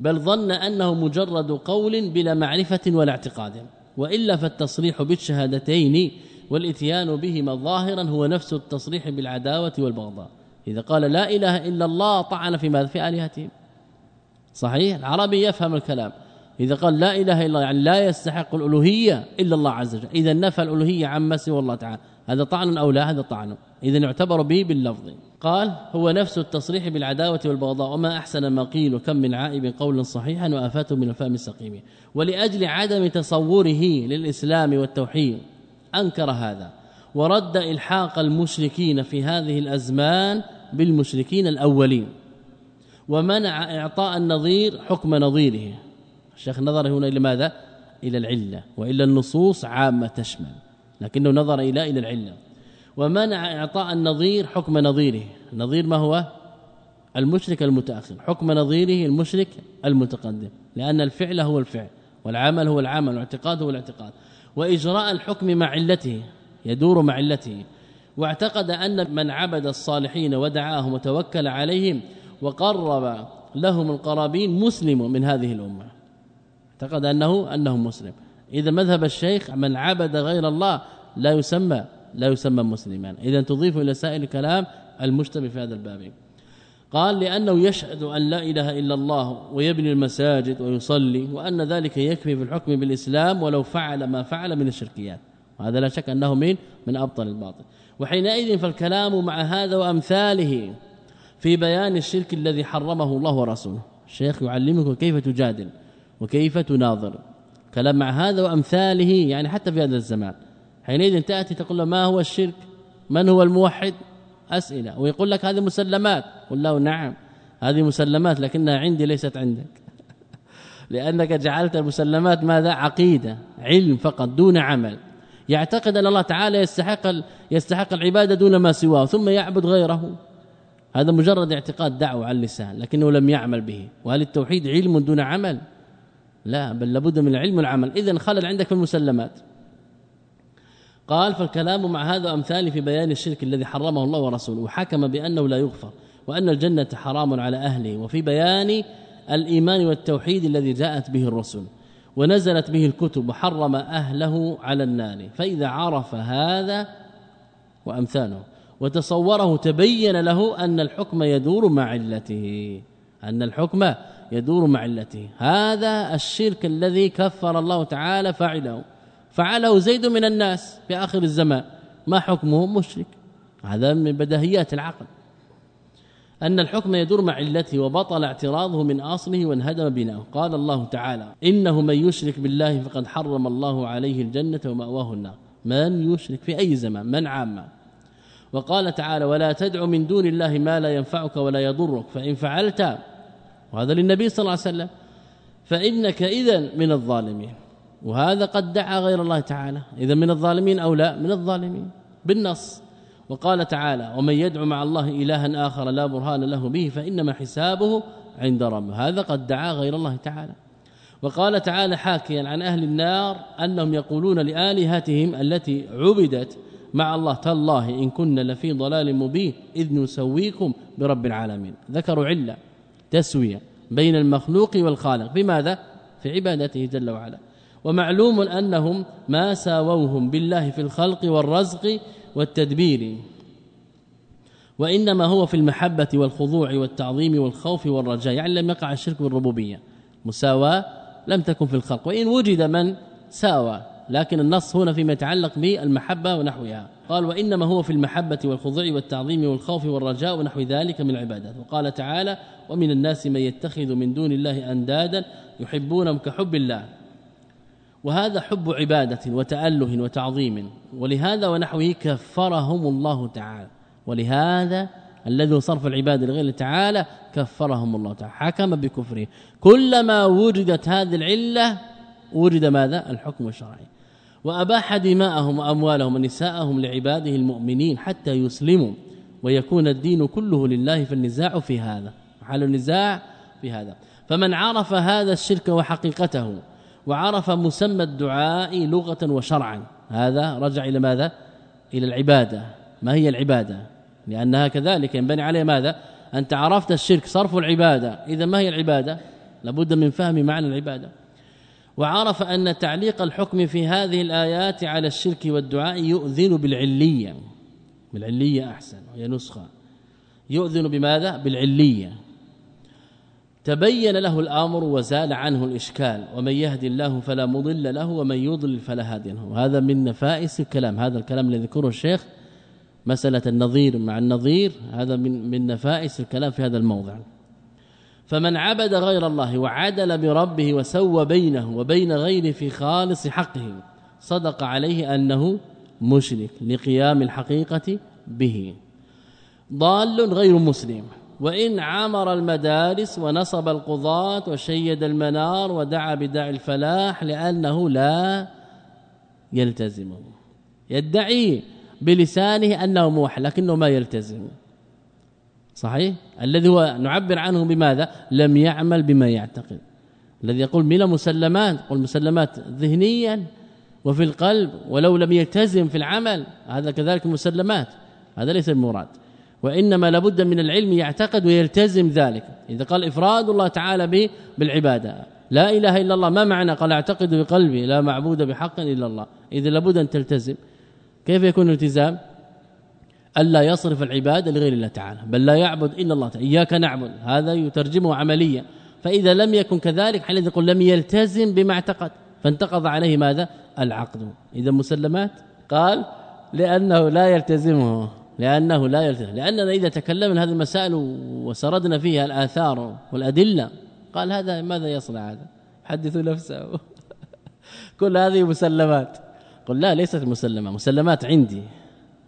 بل ظن أنه مجرد قول بلا معرفة ولا اعتقاد وإلا فالتصريح بالشهادتين والإتيان بهما ظاهرا هو نفس التصريح بالعداوة والبغضاء. إذا قال لا إله إلا الله طعن في ماذا؟ في آلهتهم. صحيح؟ العربي يفهم الكلام. إذا قال لا إله إلا الله يعني لا يستحق الألوهية إلا الله عز وجل. إذا نفى الألوهية عما سوى الله تعالى. هذا طعن أو لا هذا طعن. إذا يعتبر به باللفظ. قال هو نفس التصريح بالعداوة والبغضاء. وما أحسن ما قيل وكم من عائب قولا صحيحا وافاته من الفهم السقيم. ولأجل عدم تصوره للإسلام والتوحيد أنكر هذا. ورد إلحاق المشركين في هذه الأزمان بالمشركين الأولين. ومنع إعطاء النظير حكم نظيره. الشيخ نظر هنا إلى ماذا؟ إلى العلة والا النصوص عامة تشمل. لكنه نظر إلى إلى العلة. ومنع إعطاء النظير حكم نظيره. النظير ما هو؟ المشرك المتأخر. حكم نظيره المشرك المتقدم. لأن الفعل هو الفعل والعمل هو العمل والاعتقاد هو الاعتقاد. وإجراء الحكم مع علته يدور مع علته. واعتقد أن من عبد الصالحين ودعاهم وتوكل عليهم وقرب لهم القرابين مسلم من هذه الأمة. اعتقد أنه أنه مسلم. إذا مذهب الشيخ من عبد غير الله لا يسمى لا يسمى مسلما. إذا تضيف إلى سائر الكلام المشتبه في هذا الباب. قال لأنه يشهد أن لا إله إلا الله ويبني المساجد ويصلي وأن ذلك يكفي في الحكم بالإسلام ولو فعل ما فعل من الشركيات. وهذا لا شك أنه من من أبطل الباطل. وحينئذ فالكلام مع هذا وأمثاله في بيان الشرك الذي حرمه الله ورسوله. الشيخ يعلمك كيف تجادل وكيف تناظر. كلام مع هذا وأمثاله يعني حتى في هذا الزمان. حينئذ تأتي تقول ما هو الشرك؟ من هو الموحد؟ أسئلة. ويقول لك هذه مسلمات. قل له نعم هذه مسلمات لكنها عندي ليست عندك. [LAUGHS] لأنك جعلت المسلمات ماذا؟ عقيدة علم فقط دون عمل. يعتقد أن الله تعالى يستحق يستحق العبادة دون ما سواه ثم يعبد غيره. هذا مجرد اعتقاد دعوة على اللسان لكنه لم يعمل به. وهل التوحيد علم دون عمل؟ لا بل لابد من العلم والعمل اذا خلل عندك في المسلمات. قال فالكلام مع هذا أمثال في بيان الشرك الذي حرمه الله ورسوله وحكم بأنه لا يغفر وأن الجنة حرام على أهله وفي بيان الإيمان والتوحيد الذي جاءت به الرسل ونزلت به الكتب وحرم أهله على النار فإذا عرف هذا وأمثاله وتصوره تبين له أن الحكم يدور مع علته أن الحكم يدور مع علته هذا الشرك الذي كفر الله تعالى فعله فعله زيد من الناس في آخر الزمان. ما حكمه؟ مشرك. هذا من بدهيات العقل. أن الحكم يدور مع علته وبطل اعتراضه من أصله وانهدم بناؤه. قال الله تعالى إنه من يشرك بالله فقد حرم الله عليه الجنة ومأواه النار. من يشرك في أي زمان؟ من عامه وقال تعالى ولا تدع من دون الله ما لا ينفعك ولا يضرك. فإن فعلت وهذا للنبي صلى الله عليه وسلم فإنك إذا من الظالمين. وهذا قد دعا غير الله تعالى. إذا من الظالمين أو لا؟ من الظالمين. بالنص. وقال تعالى ومن يدعو مع الله إلها آخر لا برهان له به فإنما حسابه عند ربه. هذا قد دعا غير الله تعالى. وقال تعالى حاكيا عن أهل النار أنهم يقولون لآلهتهم التي عبدت مع الله تالله إن كنا لفي ضلال مبين إذ نسويكم برب العالمين. ذكروا علة تسوية بين المخلوق والخالق. بماذا؟ في عبادته جل وعلا. ومعلوم أنهم ما ساووهم بالله في الخلق والرزق والتدبير. وإنما هو في المحبة والخضوع والتعظيم والخوف والرجاء. يعني لم يقع الشرك بالربوبية. مساواة لم تكن في الخلق. وإن وجد من ساوى. لكن النص هنا فيما يتعلق بالمحبة ونحوها. قال وإنما هو في المحبة والخضوع والتعظيم والخوف والرجاء ونحو ذلك من العبادات. وقال تعالى ومن الناس من يتخذ من دون الله أندادا يحبونهم كحب الله. وهذا حب عبادة وتأله وتعظيم. ولهذا ونحوه كفرهم الله تعالى. ولهذا الذي صرف العباد لغير تعالى كفرهم الله تعالى. حكم بكفره. كلما وجدت هذه العلة وجد ماذا؟ الحكم الشرعي. وأباح دماءهم وأموالهم ونساءهم لعباده المؤمنين حتى يسلموا. ويكون الدين كله لله فالنزاع في هذا. حال النزاع في هذا. فمن عرف هذا الشرك وحقيقته وعرف مسمى الدعاء لغة وشرعا. هذا رجع إلى ماذا؟ إلى العبادة. ما هي العبادة؟ لأنها كذلك ينبني عليه ماذا؟ أنت عرفت الشرك صرف العبادة. إذا ما هي العبادة؟ لابد من فهم معنى العبادة. وعرف أن تعليق الحكم في هذه الآيات على الشرك والدعاء يؤذن بالعلية. بالعلية أحسن وهي نسخة. يؤذن بماذا؟ بالعلية. تبين له الأمر وزال عنه الإشكال ومن يهدي الله فلا مضل له ومن يضلل فلا هادي له. هذا من نفائس الكلام هذا الكلام الذي ذكره الشيخ مسألة النظير مع النظير هذا من من نفائس الكلام في هذا الموضع. فمن عبد غير الله وعدل بربه وسوى بينه وبين غيره في خالص حقه صدق عليه أنه مشرك لقيام الحقيقة به. ضال غير مسلم. وإن عمر المدارس ونصب القضاة وشيد المنار ودعا بداعي الفلاح لأنه لا يلتزمه يدعي بلسانه أنه موحد لكنه ما يلتزم. صحيح؟ الذي هو نعبر عنه بماذا؟ لم يعمل بما يعتقد. الذي يقول من مسلمات قل مسلمات ذهنيا وفي القلب ولو لم يلتزم في العمل هذا كذلك مسلمات. هذا ليس المراد وإنما لابد من العلم يعتقد ويلتزم ذلك. إذا قال إفراد الله تعالى بالعبادة. لا إله إلا الله. ما معنى قال أعتقد بقلبي؟ لا معبود بحق إلا الله. إذا لابد أن تلتزم. كيف يكون الالتزام؟ الا يصرف العباده لغير الله تعالى. بل لا يعبد إلا الله تعالى. إياك نعبد. هذا يترجمه عمليا. فإذا لم يكن كذلك حينئذ يقول لم يلتزم بما اعتقد. فانتقض عليه ماذا؟ العقد. إذا مسلمات؟ قال لأنه لا يلتزمه. لأنه لا يلتزم لأننا إذا تكلمنا هذه المسائل وسردنا فيها الآثار والأدلة قال هذا ماذا يصنع هذا؟ حدث نفسه. [LAUGHS] كل هذه مسلمات. قل لا ليست مسلمة مسلمات عندي.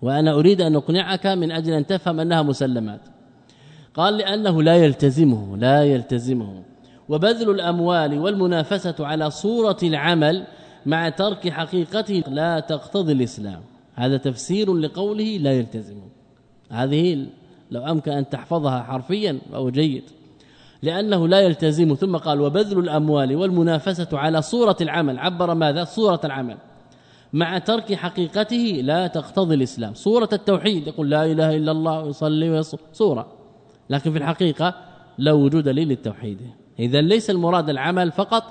وأنا أريد أن أقنعك من أجل أن تفهم أنها مسلمات. قال لأنه لا يلتزمه لا يلتزمه. وبذل الأموال والمنافسة على صورة العمل مع ترك حقيقته لا تقتضي الإسلام. هذا تفسير لقوله لا يلتزم هذه لو أمكن أن تحفظها حرفيا فهو جيد. لأنه لا يلتزم ثم قال وبذل الأموال والمنافسة على صورة العمل. عبر ماذا؟ صورة العمل. مع ترك حقيقته لا تقتضي الإسلام. صورة التوحيد يقول لا إله إلا الله ويصلي ويصوم. صورة. لكن في الحقيقة لا وجود لي للتوحيد. اذا ليس المراد العمل فقط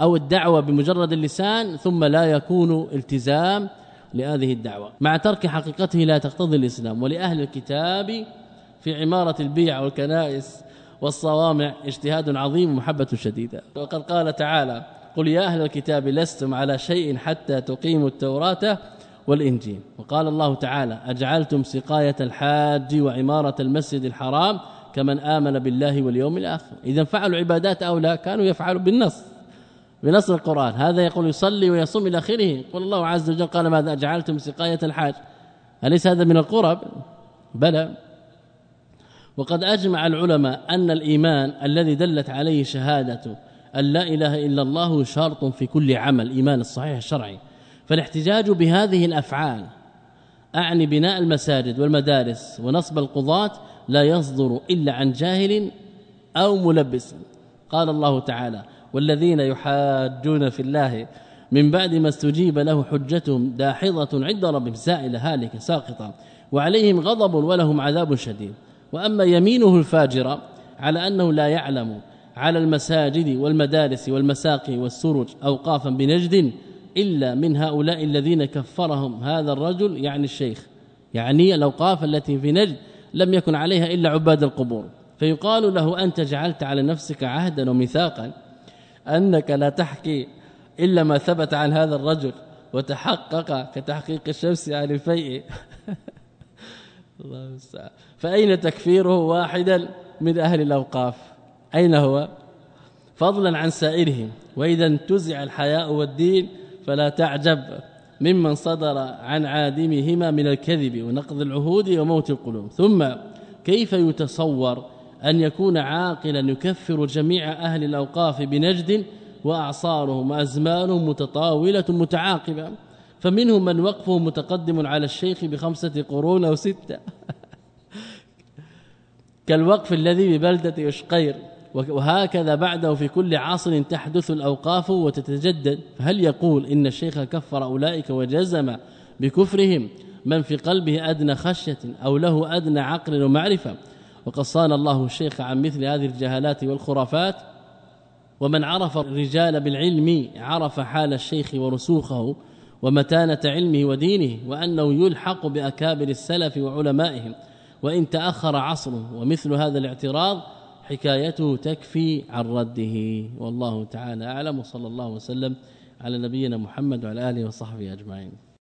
أو الدعوة بمجرد اللسان ثم لا يكون التزام لهذه الدعوة. مع ترك حقيقته لا تقتضي الإسلام ولأهل الكتاب في عمارة البيع والكنائس والصوامع اجتهاد عظيم ومحبة شديدة. وقد قال تعالى قل يا أهل الكتاب لستم على شيء حتى تقيموا التوراة والإنجيل. وقال الله تعالى أجعلتم سقاية الحاج وعمارة المسجد الحرام كمن آمن بالله واليوم الآخر. إذا فعلوا عبادات أو لا كانوا يفعلوا بالنص. بنص القرآن. هذا يقول يصلي ويصوم إلى آخره. قل الله عز وجل قال ماذا جعلتم سقاية الحاج. أليس هذا من القرب؟ بلى. وقد أجمع العلماء أن الإيمان الذي دلت عليه شهادة أن لا إله إلا الله شرط في كل عمل إيمان الصحيح الشرعي. فالاحتجاج بهذه الأفعال أعني بناء المساجد والمدارس ونصب القضاة لا يصدر إلا عن جاهل أو ملبس. قال الله تعالى والذين يحاجون في الله من بعد ما استجيب له حجتهم داحضة عند ربهم سائلة هالكة ساقطة. وعليهم غضب ولهم عذاب شديد. وأما يمينه الفاجرة على أنه لا يعلم على المساجد والمدارس والمساقي والسرج أوقافا بنجد إلا من هؤلاء الذين كفرهم هذا الرجل يعني الشيخ. يعني الأوقاف التي في نجد لم يكن عليها إلا عباد القبور. فيقال له أنت جعلت على نفسك عهدا وميثاقا. أنك لا تحكي إلا ما ثبت عن هذا الرجل وتحقق كتحقيق الشمس عن الفيء. [LAUGHS] الله المستعان. فأين تكفيره واحدا من أهل الأوقاف؟ أين هو؟ فضلا عن سائرهم وإذا انتزع الحياء والدين فلا تعجب ممن صدر عن عادمهما من الكذب ونقض العهود وموت القلوب. ثم كيف يتصور أن يكون عاقلا يكفر جميع أهل الأوقاف بنجد وأعصارهم وأزمانهم متطاولة متعاقبة. فمنهم من وقفه متقدم على الشيخ بخمسة قرون أو ستة. [LAUGHS] كالوقف الذي ببلدة يشقير وهكذا بعده في كل عصر تحدث الأوقاف وتتجدد. فهل يقول إن الشيخ كفر أولئك وجزم بكفرهم من في قلبه أدنى خشية أو له أدنى عقل ومعرفة؟ وقد صان الله الشيخ عن مثل هذه الجهالات والخرافات ومن عرف الرجال بالعلم عرف حال الشيخ ورسوخه ومتانة علمه ودينه وأنه يلحق بأكابر السلف وعلمائهم وإن تأخر عصره ومثل هذا الاعتراض حكايته تكفي عن رده. والله تعالى أعلم وصلى الله وسلم على نبينا محمد وعلى آله وصحبه أجمعين.